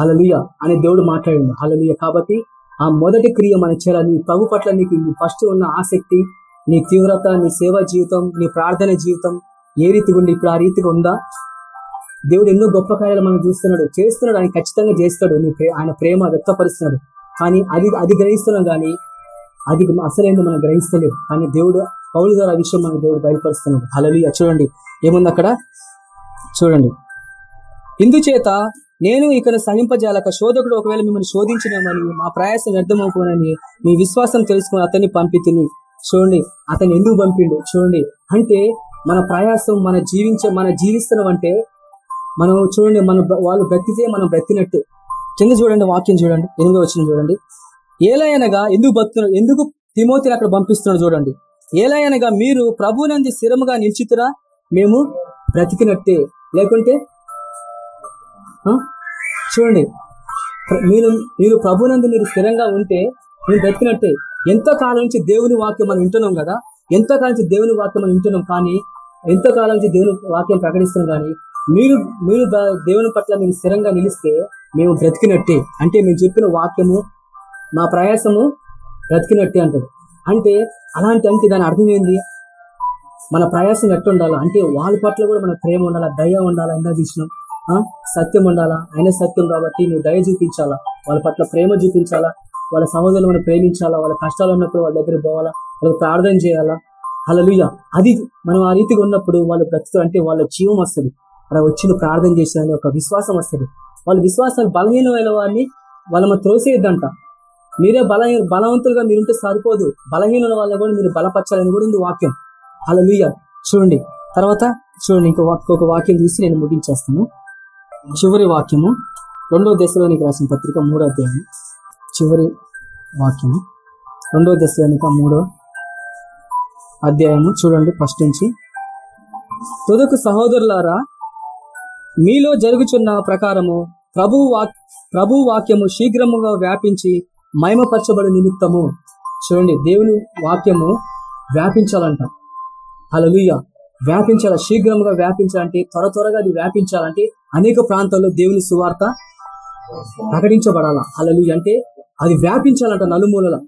హలలుయ అనే దేవుడు మాట్లాడి హలలుయ కాబట్టి ఆ మొదటి క్రియ మన చేయాలి నీ ప్రభు పట్ల నీకు ఫస్ట్ ఉన్న ఆసక్తి నీ తీవ్రత నీ సేవా జీవితం నీ ప్రార్థన జీవితం ఏ రీతిగా ఉంది ఇప్పుడు ఆ రీతిగా ఉందా? దేవుడు ఎన్నో గొప్ప కార్యాలు మనం చూస్తున్నాడు. చేస్తున్నాడు. ఆయన ఖచ్చితంగా చేస్తాడు. నీ ఆయన ప్రేమ వ్యక్తపరుస్తున్నాడు. కానీ అది అది గ్రహిస్తున్నాం కానీ అది అసలేందో మనం గ్రహిస్తలేదు కానీ దేవుడు పౌలు ద్వారా ఆ విషయం మనకు దేవుడు బయలుపరుస్తున్నాడు. హలలుయ చూడండి. ఏముంది అక్కడ? చూడండి. ఇందుచేత నేను ఇక్కడ సహింపజాలక శోధకుడు ఒకవేళ మిమ్మల్ని శోధించినామని మా ప్రయాసం వ్యర్థమవుకోనని మీ విశ్వాసం తెలుసుకుని అతన్ని పంపితిని చూడండి అతను ఎందుకు పంపిండు? చూడండి. అంటే మన ప్రయాసం మన జీవించే మన జీవిస్తున్నాం అంటే మనం చూడండి మన వాళ్ళు బ్రతికితే మనం బ్రతినట్టు కింద చూడండి వాక్యం చూడండి. ఎనిమిది వచ్చిన చూడండి. ఏలయనగా ఎందుకు బతున్నారు ఎందుకు తిమోతిని అక్కడ పంపిస్తున్నాడు చూడండి. ఏలయనగా మీరు ప్రభునంది స్థిరముగా నిలిచితురా? మేము బ్రతికినట్టే. లేకుంటే చూడండి. మీరు మీరు ప్రభునందు మీరు స్థిరంగా ఉంటే మీరు బ్రతికినట్టే. ఎంతో కాలం నుంచి దేవుని వాక్యం మనం వింటున్నాం కదా? ఎంతకాలం నుంచి దేవుని వాక్యం మనం వింటున్నాం కానీ ఎంతకాలం నుంచి దేవుని వాక్యం ప్రకటిస్తున్నాం కానీ మీరు మీరు దేవుని పట్ల మీరు స్థిరంగా నిలిస్తే మేము బ్రతికినట్టే. అంటే మేము చెప్పిన వాక్యము మా ప్రయాసము బ్రతికినట్టే అంటారు. అంటే అలాంటి అంటే దాని అర్థం ఏంది? మన ప్రయాసం ఎట్లా అంటే వాళ్ళ పట్ల కూడా మన ప్రేమ ఉండాలా? దయ ఉండాలా? ఇందా తీసినాం సత్యం ఉండాలా? ఆయన సత్యం కాబట్టి నువ్వు దయ చూపించాలా? వాళ్ళ పట్ల ప్రేమ చూపించాలా? వాళ్ళ సహోదరులను ప్రేమించాలా? వాళ్ళ కష్టాలు ఉన్నప్పుడు వాళ్ళ దగ్గర పోవాలా? వాళ్ళకి ప్రార్థన చేయాలా? హల్లెలూయా. అది మనం ఆ రీతిగా ఉన్నప్పుడు వాళ్ళు బ్రతుకు అంటే వాళ్ళ జీవం వస్తుంది. అక్కడ వచ్చిన ప్రార్థన చేసిన ఒక విశ్వాసం వస్తుంది. వాళ్ళ విశ్వాసాలు బలహీనమైన వారిని వాళ్ళ మనం త్రోసేయద్దంట. మీరే బల బలవంతులుగా మీరుంటే సరిపోదు. బలహీనుల వల్ల కూడా మీరు బలపరచాలని కూడా ఉంది వాక్యం. హల్లెలూయా. చూడండి. తర్వాత చూడండి ఇంకో వాక్- ఒక వాక్యం తీసి నేను ముగించేస్తాను. చివరి వాక్యము రెండో దశలోనికి రాసిన పత్రిక మూడో అధ్యాయం. చివరి వాక్యము రెండో దశలోనిక మూడో అధ్యాయము చూడండి ఫస్ట్ నుంచి. తుదకు సహోదరులారా మీలో జరుగుచున్న ప్రకారము ప్రభు వాక్ ప్రభు వాక్యము శీఘ్రముగా వ్యాపించి మహిమపరచబడి నిమిత్తము. చూడండి దేవుని వాక్యము వ్యాపించాలంట. హల్లెలూయా. వ్యాపించాల శీఘ్రంగా వ్యాపించాలంటే త్వర త్వరగా అది వ్యాపించాలంటే అనేక ప్రాంతాల్లో దేవుని సువార్త ప్రకటించబడాల? అలలు అంటే అది వ్యాపించాలంట నలుమూలల.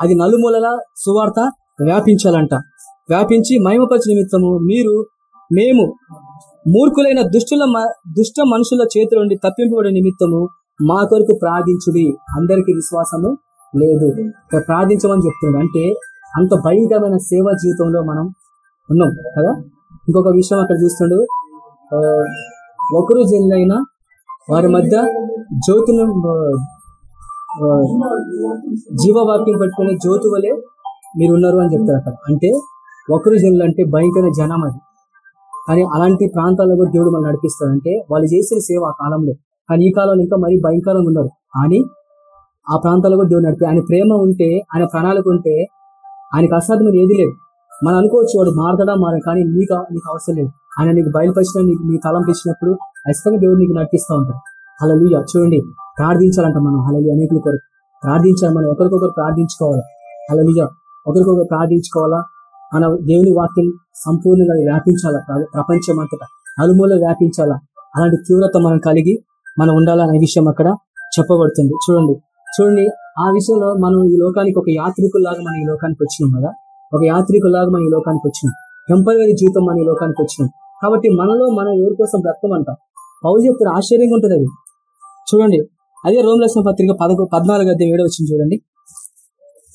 అది నలుమూలల సువార్త వ్యాపించాలంట. వ్యాపించి మహిమపరచ నిమిత్తము మీరు మేము మూర్ఖులైన దుష్టుల మ- దుష్ట మనుషుల చేతుల నుండి తప్పింపబడే నిమిత్తము మా కొరకు ప్రార్థించుడి. అందరికీ విశ్వాసము లేదు. ఇక్కడ ప్రార్థించమని చెప్తున్నాడు. అంటే అంత భయంకరమైన సేవా జీవితంలో మనం ఉన్నాం కదా? ఇంకొక విషయం అక్కడ చూస్తుండు ఆ, ఒకరు జల్లైనా వారి మధ్య జ్యోతులు జీవవాక్యం పట్టుకునే జ్యోతి వలె మీరు ఉన్నారు అని చెప్తారు అక్కడ అంటే ఒకరు జనులు అంటే భయంకర జనం అది. కానీ అలాంటి ప్రాంతాల్లో కూడా దేవుడు మనం నడిపిస్తాడంటే వాళ్ళు చేసిన సేవ ఆ కాలంలో. కానీ ఈ కాలంలో ఇంకా మరీ భయంకరంగా ఉన్నారు. కానీ ఆ ప్రాంతాల్లో కూడా దేవుడు నడిపి ఆయన ప్రేమ ఉంటే ఆయన ప్రణాళిక ఉంటే ఆయనకు అసాధ్యం ఏది లేదు. మనం అనుకోవచ్చు వాడు మారతడా మార కానీ నీకు నీకు అవసరం లేదు. ఆయన నీకు బయలుపరిచిన నీకు నీ తలం ఇచ్చినప్పుడు ఖచ్చితంగా దేవుడు నీకు నడిపిస్తూ ఉంటాడు. అలా చూడండి ప్రార్థించాలంట మనం. అలా అనేకుల కొరకు. ప్రార్థించాలి మనం. ఒకరికొకరు ప్రార్థించుకోవాలి? అలా ఒకరికొకరు ప్రార్థించుకోవాలా? మన దేవుని వాక్యం సంపూర్ణంగా వ్యాపించాలా? ప్రపంచం అంతటా. అలుమూల వ్యాపించాలా? అలాంటి తీవ్రత మనం కలిగి మనం ఉండాలనే విషయం అక్కడ చెప్పబడుతుంది. చూడండి చూడండి ఆ విషయంలో మనం ఈ లోకానికి ఒక యాత్రికుల్లాగా మనం ఈ లోకానికి వచ్చినాం కదా? ఒక యాత్రికుల్లాగా మనం ఈ లోకానికి వచ్చినాం. టెంపరీ జీవితం మన లోకానికి వచ్చినాం. కాబట్టి మనలో మనం ఎవరి కోసం బ్రతకమంట పౌరు చెప్తారు ఆశ్చర్యంగా ఉంటుంది అది. చూడండి అదే రోమ్ రాసిన పత్రిక పదకొ పద్నాలుగు అధ్యాయం ఏడు వచ్చింది చూడండి.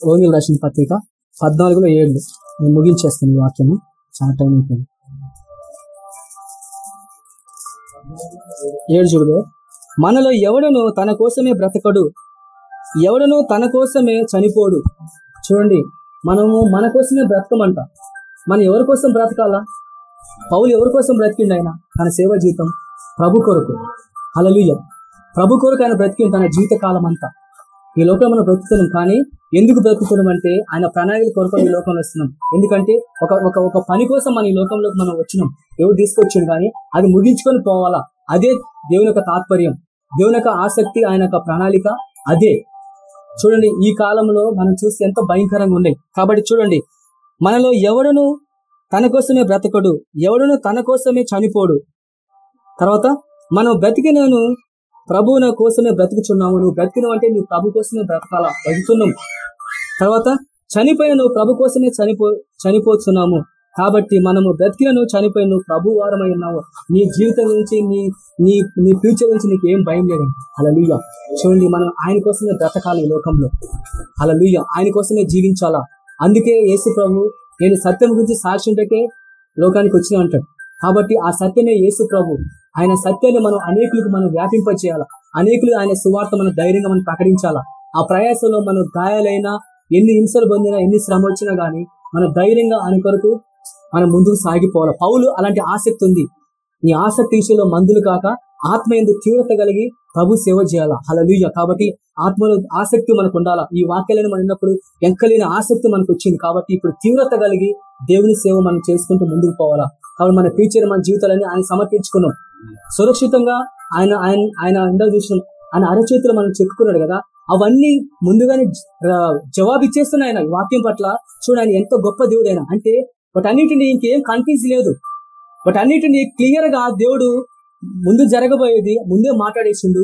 రోమిల్ రాసిన పత్రిక పద్నాలుగులో ఏడు. నేను ముగించేస్తాను ఈ వాక్యము. చాలా టైం అయిపోయింది ఏడు చూడు మనలో ఎవడను తన కోసమే బ్రతకడు. ఎవడను తన కోసమే చనిపోడు. చూడండి మనము మన కోసమే బ్రతకమంట. మనం ఎవరి కోసం బ్రతకాలా? పౌలు ఎవరి కోసం బ్రతికిండు ఆయన తన సేవ జీవితం ప్రభు కొరకు. హలలుయ ప్రభు కొరకు ఆయన బ్రతికింది తన జీవిత కాలం అంతా ఈ లోకంలో మనం బ్రతుకుతున్నాం కానీ ఎందుకు బ్రతుకుతున్నాం అంటే ఆయన ప్రణాళిక కొరకు ఈ లోకంలో వస్తున్నాం. ఎందుకంటే ఒక ఒక ఒక పని కోసం మన ఈ లోకంలోకి మనం వచ్చినాం. ఎవరు తీసుకొచ్చిండు కానీ అది ముగించుకొని పోవాలా? అదే దేవుని యొక్క తాత్పర్యం. దేవుని యొక్క ఆసక్తి ఆయన యొక్క ప్రణాళిక అదే. చూడండి ఈ కాలంలో మనం చూస్తే ఎంతో భయంకరంగా ఉన్నాయి. కాబట్టి చూడండి మనలో ఎవడును తన కోసమే బ్రతకడు ఎవడును తన కోసమే చనిపోడు. తర్వాత మనం బ్రతికినను ప్రభువున కోసమే బ్రతుకుచున్నాము నువ్వు బ్రతికినవు అంటే నువ్వు ప్రభు కోసమే బ్రతకాలా? బ్రతుకుతున్నాం తర్వాత చనిపోయిన నువ్వు ప్రభు కోసమే చనిపో చనిపోతున్నాము కాబట్టి మనము బ్రతికినను చనిపోయిన నువ్వు ప్రభు వారమై ఉన్నావు. నీ జీవితం గురించి నీ నీ నీ ఫ్యూచర్ గురించి నీకు ఏం భయం లేదు. అలా చూడండి మనం ఆయన కోసమే బ్రతకాలి ఈ లోకంలో. అలా ఆయన కోసమే జీవించాలా? అందుకే యేసు ప్రభు నేను సత్యం గురించి సాక్షింటకే లోకానికి వచ్చిన అంటాడు. కాబట్టి ఆ సత్యమే యేసు ప్రభు. ఆయన సత్యాన్ని మనం అనేకులకు మనం వ్యాపింపచేయాలా? అనేకులు ఆయన సువార్త మనం ధైర్యంగా మనం ప్రకటించాలా? ఆ ప్రయాసంలో మనం గాయాలైనా ఎన్ని హింసలు పొందినా ఎన్ని శ్రమ వచ్చినా గానీ మన ధైర్యంగా ఆయన కొరకు మనం ముందుకు సాగిపోవాలి? పౌలు అలాంటి ఆసక్తి ఉంది. ఈ ఆసక్తి విషయంలో మందులు కాక ఆత్మ ఎందు తీవ్రత కలిగి ప్రభు సేవ చేయాలా? హలలుయ కాబట్టి ఆత్మలో ఆసక్తి మనకు ఉండాలా? ఈ వాక్యాలను మనం ఉన్నప్పుడు ఎంకలేని ఆసక్తి మనకు వచ్చింది. కాబట్టి ఇప్పుడు తీవ్రత కలిగి దేవుని సేవ మనం చేసుకుంటూ ముందుకు పోవాలా? కాబట్టి మన ఫ్యూచర్ మన జీవితాలని ఆయన సమర్పించుకున్నాం. సురక్షితంగా ఆయన ఆయన ఆయన ఇందాక చూసినాం. ఆయన అరచేతులు మనం చెక్కుకున్నాడు కదా? అవన్నీ ముందుగానే జవాబిచ్చేస్తున్నాయి ఆయన. ఈ వాక్యం పట్ల చూడు ఆయన ఎంతో గొప్ప దేవుడు అంటే వాటన్నిటిని ఇంకేం కన్ఫ్యూజ్ లేదు. వాటన్నిటిని క్లియర్గా దేవుడు ముందు జరగబోయేది ముందే మాట్లాడేసిండు.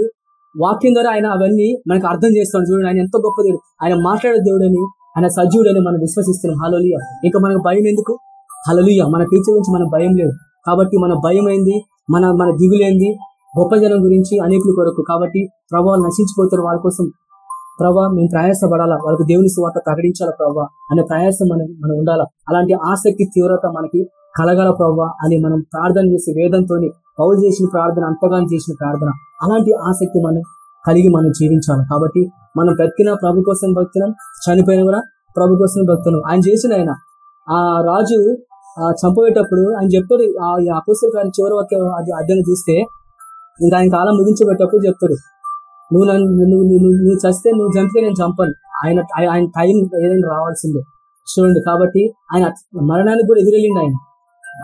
వాక్యం ద్వారా ఆయన అవన్నీ మనకు అర్థం చేస్తాడు చూడండి ఆయన ఎంతో గొప్ప దేవుడు. ఆయన మాట్లాడే దేవుడని ఆయన సజీవుడని మనం విశ్వసిస్తున్నాం. హలోలియ ఇంకా మనకు భయం ఎందుకు? హలోలియ మన టీచర్ గురించి మన భయం లేదు. కాబట్టి మన భయం ఏంది? మన మన దిగులేంది గొప్ప జనం గురించి అనేకుల కొరకు. కాబట్టి ప్రభావాలు నశించిపోతారు వాళ్ళ కోసం. ప్రభా మేము ప్రయాసపడాలా? వాళ్ళకి దేవుని సువార్త ప్రకటించాలా ప్రభా? అనే ప్రయాసం మనం మనం ఉండాలా? అలాంటి ఆసక్తి తీవ్రత మనకి కలగల ప్రభా అని మనం ప్రార్థన చేసి వేదంతో పౌరు చేసిన ప్రార్థన అంతగాని చేసిన ప్రార్థన అలాంటి ఆసక్తి మనం కలిగి మనం జీవించాలి. కాబట్టి మనం బ్రతికిన ప్రభు కోసం బ్రతుకున్నాం చనిపోయినా కూడా ప్రభు కోసం బ్రతుకున్నాం ఆయన చేసిన ఆయన. ఆ రాజు ఆ చంపేటప్పుడు ఆయన చెప్తాడు ఆ అపోసల గారి చివరి వాక్య అది అధ్యయనం చూస్తే ఇంకా ఆయన కాలం ముగించబెట్టప్పుడు చెప్తాడు. నువ్వు నన్ను నువ్వు నువ్వు నువ్వు చస్తే నువ్వు చంపితే నేను చంపను. ఆయన ఆయన ఆయన టైం ఏదైనా రావాల్సిందే. చూడండి కాబట్టి ఆయన మరణానికి కూడా ఎదురెళ్ళిండు ఆయన.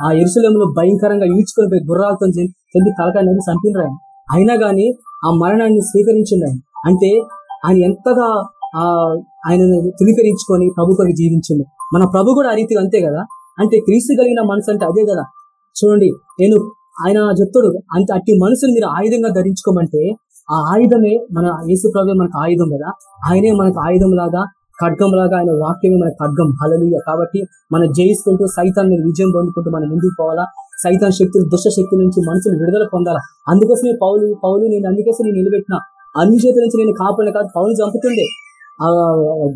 ఆ ఎరుసలంలో భయంకరంగా ఈడ్చుకొని పోయి గుర్రాలతో చెంది తలకాయని చంపినరు ఆయన. అయినా కానీ ఆ మరణాన్ని స్వీకరించిండు ఆయన. అంటే ఆయన ఎంతగా ఆ ఆయన ధృవీకరించుకొని ప్రభు కొరకు జీవించిండు. మన ప్రభు కూడా ఆ రీతిగా అంతే కదా? అంటే క్రీస్తు కలిగిన మనసు అంటే అదే కదా? చూడండి నేను ఆయన చెప్తాడు అంటే అట్టి మనసుని మీరు ఆయుధంగా ధరించుకోమంటే ఆ ఆయుధమే మన యేసు ప్రభు మనకు ఆయుధం కదా? ఆయనే మనకు ఆయుధం లాగా ఖడ్గం లాగా ఆయన వాక్యమే మన ఖడ్గం. హలలుయ కాబట్టి మనం జయిస్తుంటూ సైతాన్ని విజయం పొందుకుంటూ మనం ముందుకు పోవాలా? సైతాన్ శక్తులు దుష్ట శక్తి నుంచి మనుషులు విడుదల పొందాలా? అందుకోసమే పౌలు పౌలు నేను అందుకోసం నేను నిలబెట్టిన. అన్ని చేతుల నుంచి నేను కాపాడిన కాదు పౌలు చంపుతుండే. ఆ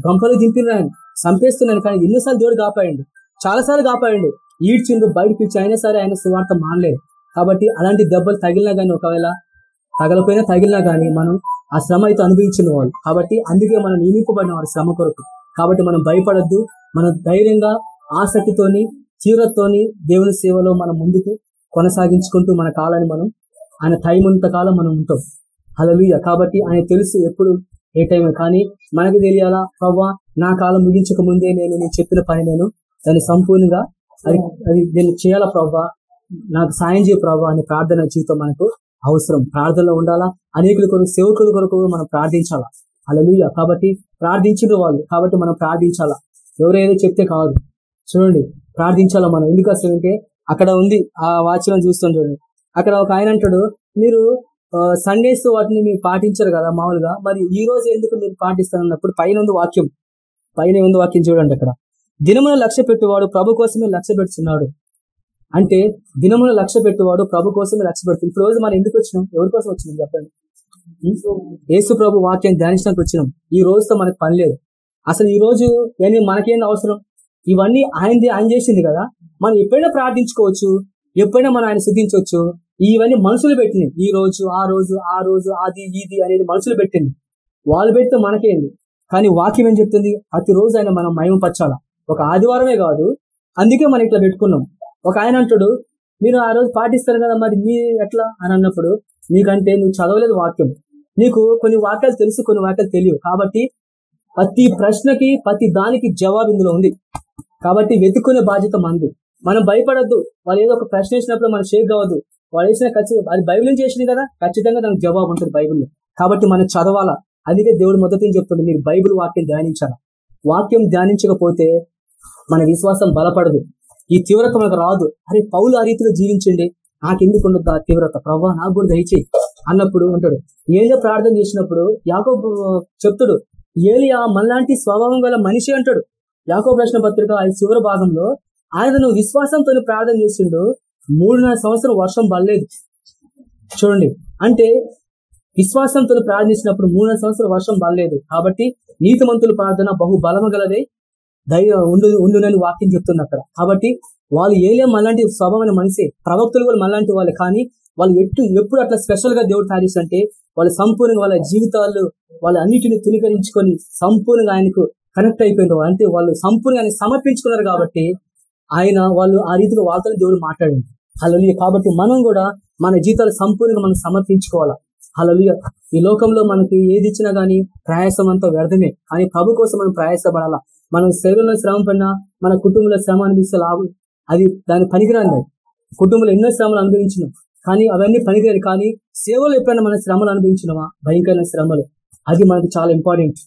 గంపలు దింపినాను చంపేస్తున్నాను కానీ ఎన్నోసార్లు దేవుడు కాపాడండి. చాలాసార్లు కాపాడండి. ఈడ్చిండు బయటకి ఇచ్చి అయినా సరే ఆయన సువార్త మానలేదు. కాబట్టి అలాంటి దెబ్బలు తగిలినా కానీ ఒకవేళ తగలపోయినా తగిలినా కానీ మనం ఆ శ్రమ అయితే అనుభవించిన వాళ్ళు. కాబట్టి అందుకే మనం నియమింపబడిన వారు శ్రమ కొరకు. కాబట్టి మనం భయపడద్దు. మనం ధైర్యంగా ఆసక్తితోని తీవ్రతోని దేవుని సేవలో మనం ముందుకు కొనసాగించుకుంటూ మన కాలాన్ని మనం ఆయన టైం కాలం మనం ఉంటాం. హల్లెలూయా. కాబట్టి ఆయన తెలుసు ఎప్పుడు ఏ టైం కానీ మనకు తెలియాలా ప్రవ్వా నా కాలం ముగించక ముందే నేను నేను చెప్పిన పని నేను దాన్ని సంపూర్ణంగా అది అది నేను చేయాలా ప్రవ్వా? నాకు సాయం చేయ ప్రభావ అనే ప్రార్థన జీవితం మనకు అవసరం. ప్రార్థనలో ఉండాలా? అనేకుల కొరకు సేవకుల కొరకు మనం ప్రార్థించాలా? అలలుయ కాబట్టి ప్రార్థించిన వాళ్ళు. కాబట్టి మనం ప్రార్థించాలా? ఎవరైనా చెప్తే కాదు. చూడండి ప్రార్థించాలా మనం? ఎందుకు వస్తుందంటే అక్కడ ఉంది ఆ వాచ్యం చూస్తాం చూడండి. అక్కడ ఒక ఆయన అంటాడు మీరు సండేస్ వాటిని మీరు పాటించరు కదా మామూలుగా? మరి ఈ రోజు ఎందుకు మీరు పాటిస్తారన్నప్పుడు పైన ఉంది వాక్యం. పైన ఉంది వాక్యం చూడండి అక్కడ. దినమున లక్ష్య పెట్టువాడు ప్రభు కోసమే లక్ష్య పెడుతున్నాడు అంటే దినమున లక్ష్య పెట్టువాడు ప్రభు కోసమే లక్ష్య పెడుతుంది ఇప్పుడు రోజు మనం ఎందుకు వచ్చినాం? ఎవరి కోసం వచ్చినాం చెప్పండి? యేసు ప్రభు వాక్యం ధ్యానించడానికి వచ్చినాం. ఈ రోజుతో మనకు పని లేదు. అసలు ఈ రోజు ఏమి మనకేం అవసరం? ఇవన్నీ ఆయనది ఆయన చేసింది కదా. మనం ఎప్పుడైనా ప్రార్థించుకోవచ్చు ఎప్పుడైనా మనం ఆయన సిద్ధించవచ్చు ఇవన్నీ మనుషులు పెట్టింది. ఈ రోజు ఆ రోజు ఆ రోజు అది ఇది అనేది మనుషులు పెట్టింది. వాళ్ళు పెడితే మనకేంది? కానీ వాక్యం ఏం చెప్తుంది? ప్రతి రోజు ఆయన మనం మయమపరచాలా ఒక ఆదివారమే కాదు. అందుకే మనం ఇట్లా పెట్టుకున్నాం. ఒక ఆయన అంటాడు మీరు ఆ రోజు పాటిస్తారు కదా మరి మీ ఎట్లా? అని అన్నప్పుడు నీకంటే నువ్వు చదవలేదు వాక్యం. నీకు కొన్ని వాక్యాలు తెలుసు కొన్ని వాక్యాలు తెలియవు. కాబట్టి ప్రతి ప్రశ్నకి ప్రతి దానికి జవాబు ఇందులో ఉంది. కాబట్టి వెతుక్కునే బాధ్యత మంది మనం భయపడద్దు. వాళ్ళు ఏదో ఒక ప్రశ్న వేసినప్పుడు మనం షేక్ కావద్దు. వాళ్ళు వేసిన ఖచ్చితంగా అది బైబిల్ చేసింది కదా. ఖచ్చితంగా దానికి జవాబు ఉంటుంది బైబిల్లో. కాబట్టి మనం చదవాలా? అందుకే దేవుడు మొదటి చెప్తుంది మీరు బైబిల్ వాక్యం ధ్యానించాలా? వాక్యం ధ్యానించకపోతే మన విశ్వాసం బలపడదు. ఈ తీవ్రత మనకు రాదు. అరే పౌలు ఆ రీతిలో జీవించండి. నాకెందుకు ఉండదు ఆ తీవ్రత? ప్రభా నాకు కూడా దయచేయి. అన్నప్పుడు ఉంటాడు ఏలియా ప్రార్థన చేసినప్పుడు యాకో చెప్తాడు. ఏలియా మనలాంటి స్వభావం గల మనిషి అంటాడు. యాకో ప్రశ్న పత్రిక ఆ చివరి భాగంలో ఆయన విశ్వాసంతో ప్రార్థన చేసిండు. మూడున్నర సంవత్సరం వర్షం పడలేదు. చూడండి. అంటే విశ్వాసంతో ప్రార్థించినప్పుడు మూడున్నర సంవత్సరం వర్షం పడలేదు. కాబట్టి నీతిమంతుల ప్రార్థన బహు బలము గలదే. దైవం ఉండు ఉండునని వాక్యం చెప్తుంది అక్కడ. కాబట్టి వాళ్ళు ఏలే మళ్ళాంటి స్వభావమైన మనిషి ప్రవక్తులు కూడా మళ్ళాంటి వాళ్ళు కానీ వాళ్ళు ఎట్టు ఎప్పుడు అట్లా స్పెషల్గా దేవుడు తయారిస్తుంటే వాళ్ళు సంపూర్ణంగా వాళ్ళ జీవితాలు వాళ్ళ అన్నిటిని తునికరించుకొని సంపూర్ణంగా ఆయనకు కనెక్ట్ అయిపోయిన అంటే వాళ్ళు సంపూర్ణంగా ఆయన సమర్పించుకున్నారు కాబట్టి ఆయన వాళ్ళు ఆ రీతిగా వాళ్ళతో దేవుడు మాట్లాడింది అలలియ కాబట్టి మనం కూడా మన జీవితాలు సంపూర్ణంగా మనం సమర్పించుకోవాలా? అలలియ ఈ లోకంలో మనకి ఏది ఇచ్చినా గానీ ప్రయాసం అంతా వ్యర్థమే. కానీ ప్రభు కోసం మనం ప్రయాసపడాలా? మనం శరీరంలో శ్రమ పడినా మన కుటుంబంలో శ్రమ అనిపిస్తే లాభం. అది దాని పనికిరాంది కుటుంబంలో ఎన్నో శ్రమలు అనుభవించినాం. కానీ అవన్నీ పనికిరాదు కానీ సేవలు ఎప్పుడైనా మన శ్రమలు అనుభవించినవా భయంకరమైన శ్రమలు. అది మనకు చాలా ఇంపార్టెంట్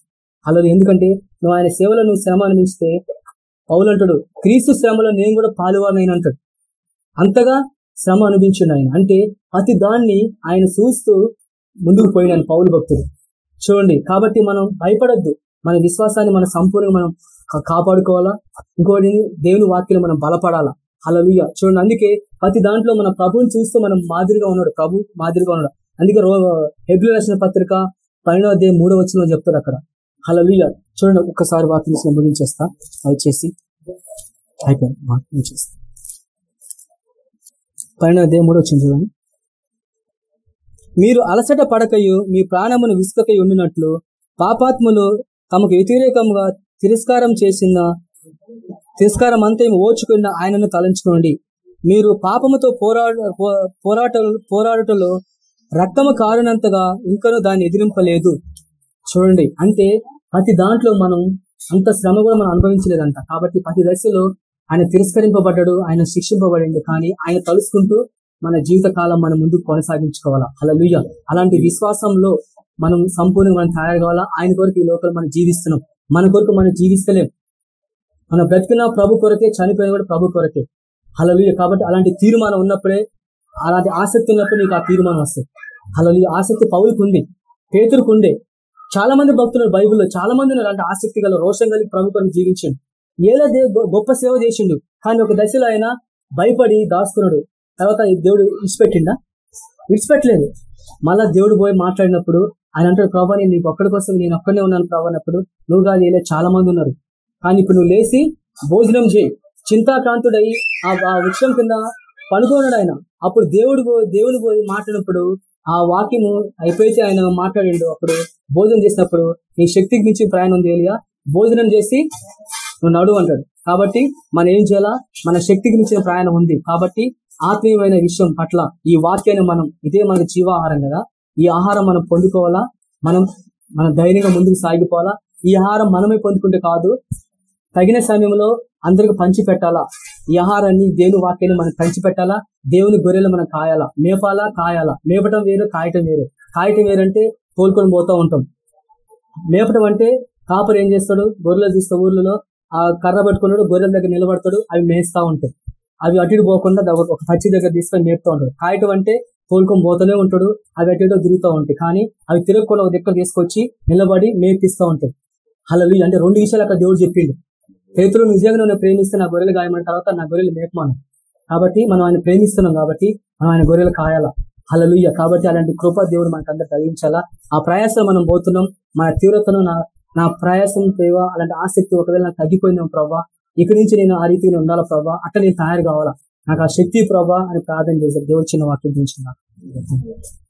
అలా ఎందుకంటే నువ్వు ఆయన సేవలో నువ్వు శ్రమ అనిపిస్తే పౌలు అంటాడు క్రీస్తు శ్రమలో నేను కూడా పాలువాడినైనా అంటాడు. అంతగా శ్రమ అనిపించిండు ఆయన. అంటే ప్రతి దాన్ని ఆయన చూస్తూ ముందుకు పోయినాను పౌలు భక్తుడు. చూడండి కాబట్టి మనం భయపడద్దు. మన విశ్వాసాన్ని మనం సంపూర్ణంగా మనం కాపాడుకోవాలా? ఇంకోటి దేవుని వాక్యం మనం బలపడాలా? అలలుయ చూడండి అందుకే ప్రతి దాంట్లో మన ప్రభుని చూస్తూ మనం మాదిరిగా ఉన్నాడు. ప్రభు మాదిరిగా ఉన్నాడు. అందుకే రో హెబ్రి రచన పత్రిక పన్నెండవ అధ్యాయం మూడవ వచ్చిన చెప్తారు అక్కడ. హలలుయ చూడండి ఒక్కసారి వాక్యం సంబంధించేస్తా అది చేసి అయిపోయింది. ముగించేస్తా పన్నెండవ అధ్యాయం మూడవ వచ్చింది చూడండి. మీరు అలసట పడకయు మీ ప్రాణమును విసుకకై ఉండినట్లు పాపాత్ములు తమకు వ్యతిరేకంగా తిరస్కారం చేసిన తిరస్కారం అంతా ఓచుకున్న ఆయనను తలంచుకోండి. మీరు పాపముతో పోరాడ పోరాట పోరాడుటలో రక్తము కారినంతగా ఇంకనూ దాన్ని ఎదిరింపలేదు. చూడండి అంటే ప్రతి దాంట్లో మనం అంత శ్రమ కూడా మనం అనుభవించలేదంట. కాబట్టి ప్రతి దశలో ఆయన తిరస్కరింపబడ్డాడు ఆయన శిక్షింపబడింది కానీ ఆయన తలుసుకుంటూ మన జీవిత కాలం మనం ముందు కొనసాగించుకోవాలా? అలా అలాంటి విశ్వాసంలో మనం సంపూర్ణంగా మనం తయారు కావాలా? ఆయన కొరకు ఈ లోకల్ మనం జీవిస్తున్నాం. మన కొరకు మనం జీవిస్తలేం. మన బ్రతికిన ప్రభు కొరకే చనిపోయిన కూడా ప్రభు కొరకే. హలలుయ కాబట్టి అలాంటి తీర్మానం ఉన్నప్పుడే అలాంటి ఆసక్తి ఉన్నప్పుడు నీకు ఆ తీర్మానం వస్తుంది. హలలుయ ఆసక్తి పౌలకు ఉంది పేతురుకు ఉండే చాలా మంది భక్తులు బైబిల్లో చాలా మంది అలాంటి ఆసక్తి గల రోషం కలిగి ప్రభు కొరకు జీవించండు. ఏదో గొప్ప సేవ చేసిండు. కానీ ఒక దశలో ఆయన భయపడి దాస్తున్నాడు తర్వాత ఈ దేవుడు విడిచిపెట్టిండా? విడిచిపెట్టలేదు. మళ్ళా దేవుడు పోయి మాట్లాడినప్పుడు ఆయన అంటాడు ప్రభా నేను నీకు ఒక్కడి కోసం నేను ఒక్కడే ఉన్నాను ప్రభా అన్నప్పుడు నువ్వు కాదు ఇలా చాలా మంది ఉన్నారు. కానీ ఇప్పుడు నువ్వు లేచి భోజనం చేయి. చింతాకాంతుడై ఆ వృక్షం కింద పనుకున్నాడు ఆయన. అప్పుడు దేవుడు పో- దేవుడు పోయి మాట్లాడినప్పుడు ఆ వాక్యము అయిపోయితే ఆయన మాట్లాడిండు అప్పుడు భోజనం చేసినప్పుడు నీ శక్తికి మించి ప్రయాణం చేయాలిగా భోజనం చేసి నువ్వు నడువు అంటాడు. కాబట్టి మనం ఏం చేయాలా? మన శక్తికి మించిన ప్రయాణం ఉంది. కాబట్టి ఆత్మీయమైన విషయం పట్ల ఈ వాక్యాన్ని మనం ఇదే మనకు జీవాహారం కదా. ఈ ఆహారం మనం పొందుకోవాలా? మనం మన ధైర్యంగా ముందుకు సాగిపోవాలా? ఈ ఆహారం మనమే పొందుకుంటే కాదు తగిన సమయంలో అందరికి పంచి పెట్టాలా ఈ ఆహారాన్ని దేవుని వాక్యాన్ని మనం పంచి పెట్టాలా దేవుని గొర్రెలు మనం కాయాలా? మేపాలా? కాయాలా? మేపటం వేరు కాయటం వేరే. కాయటం వేరంటే కోలుకొని పోతూ ఉంటాం. మేపటం అంటే కాపరు ఏం చేస్తాడు? గొర్రెలు చూస్తే ఊర్లలో ఆ కర్ర పట్టుకున్నాడు గొర్రెల దగ్గర నిలబడతాడు అవి మేస్తా ఉంటాయి. అవి అటు ఇటు పోకుండా ఒక పచ్చి దగ్గర తీసుకొని నేర్పుతూ ఉంటాడు. కాయటం అంటే తోలుకొని పోతూనే ఉంటాడు అవి అటు ఇటు తిరుగుతూ ఉంటాయి. కానీ అవి తిరగకుండా ఒక దగ్గర తీసుకొచ్చి నిలబడి నేర్పిస్తూ ఉంటాయి అలా అంటే రెండు విషయాలు అక్కడ దేవుడు చెప్పిండు. పేతులు నిజంగా నన్ను ప్రేమిస్తే నా గొర్రెలు గాయమైన తర్వాత నా గొర్రెలు మేపమాను కాబట్టి మనం ఆయన ప్రేమిస్తున్నాం కాబట్టి మనం ఆయన గొర్రెలు కాయాలా? అలలుయ్య కాబట్టి అలాంటి కృప దేవుడు మనకు అందరు కలిగించాలా? ఆ ప్రయాసం మనం పోతున్నాం. మన తీవ్రతను నా నా ప్రయాసం దేవా అలాంటి ఆసక్తి ఒకవేళ నాకు తగ్గిపోయిందేమో ప్రభా ఇక్కడి నుంచి నేను ఆ రీతిలో ఉండాలా ప్రభా? అట్లా నేను తయారు కావాలా? నాకు ఆ శక్తి ప్రభా అని ప్రార్థన చేశారు దేవుడు చిన్న వాక్యం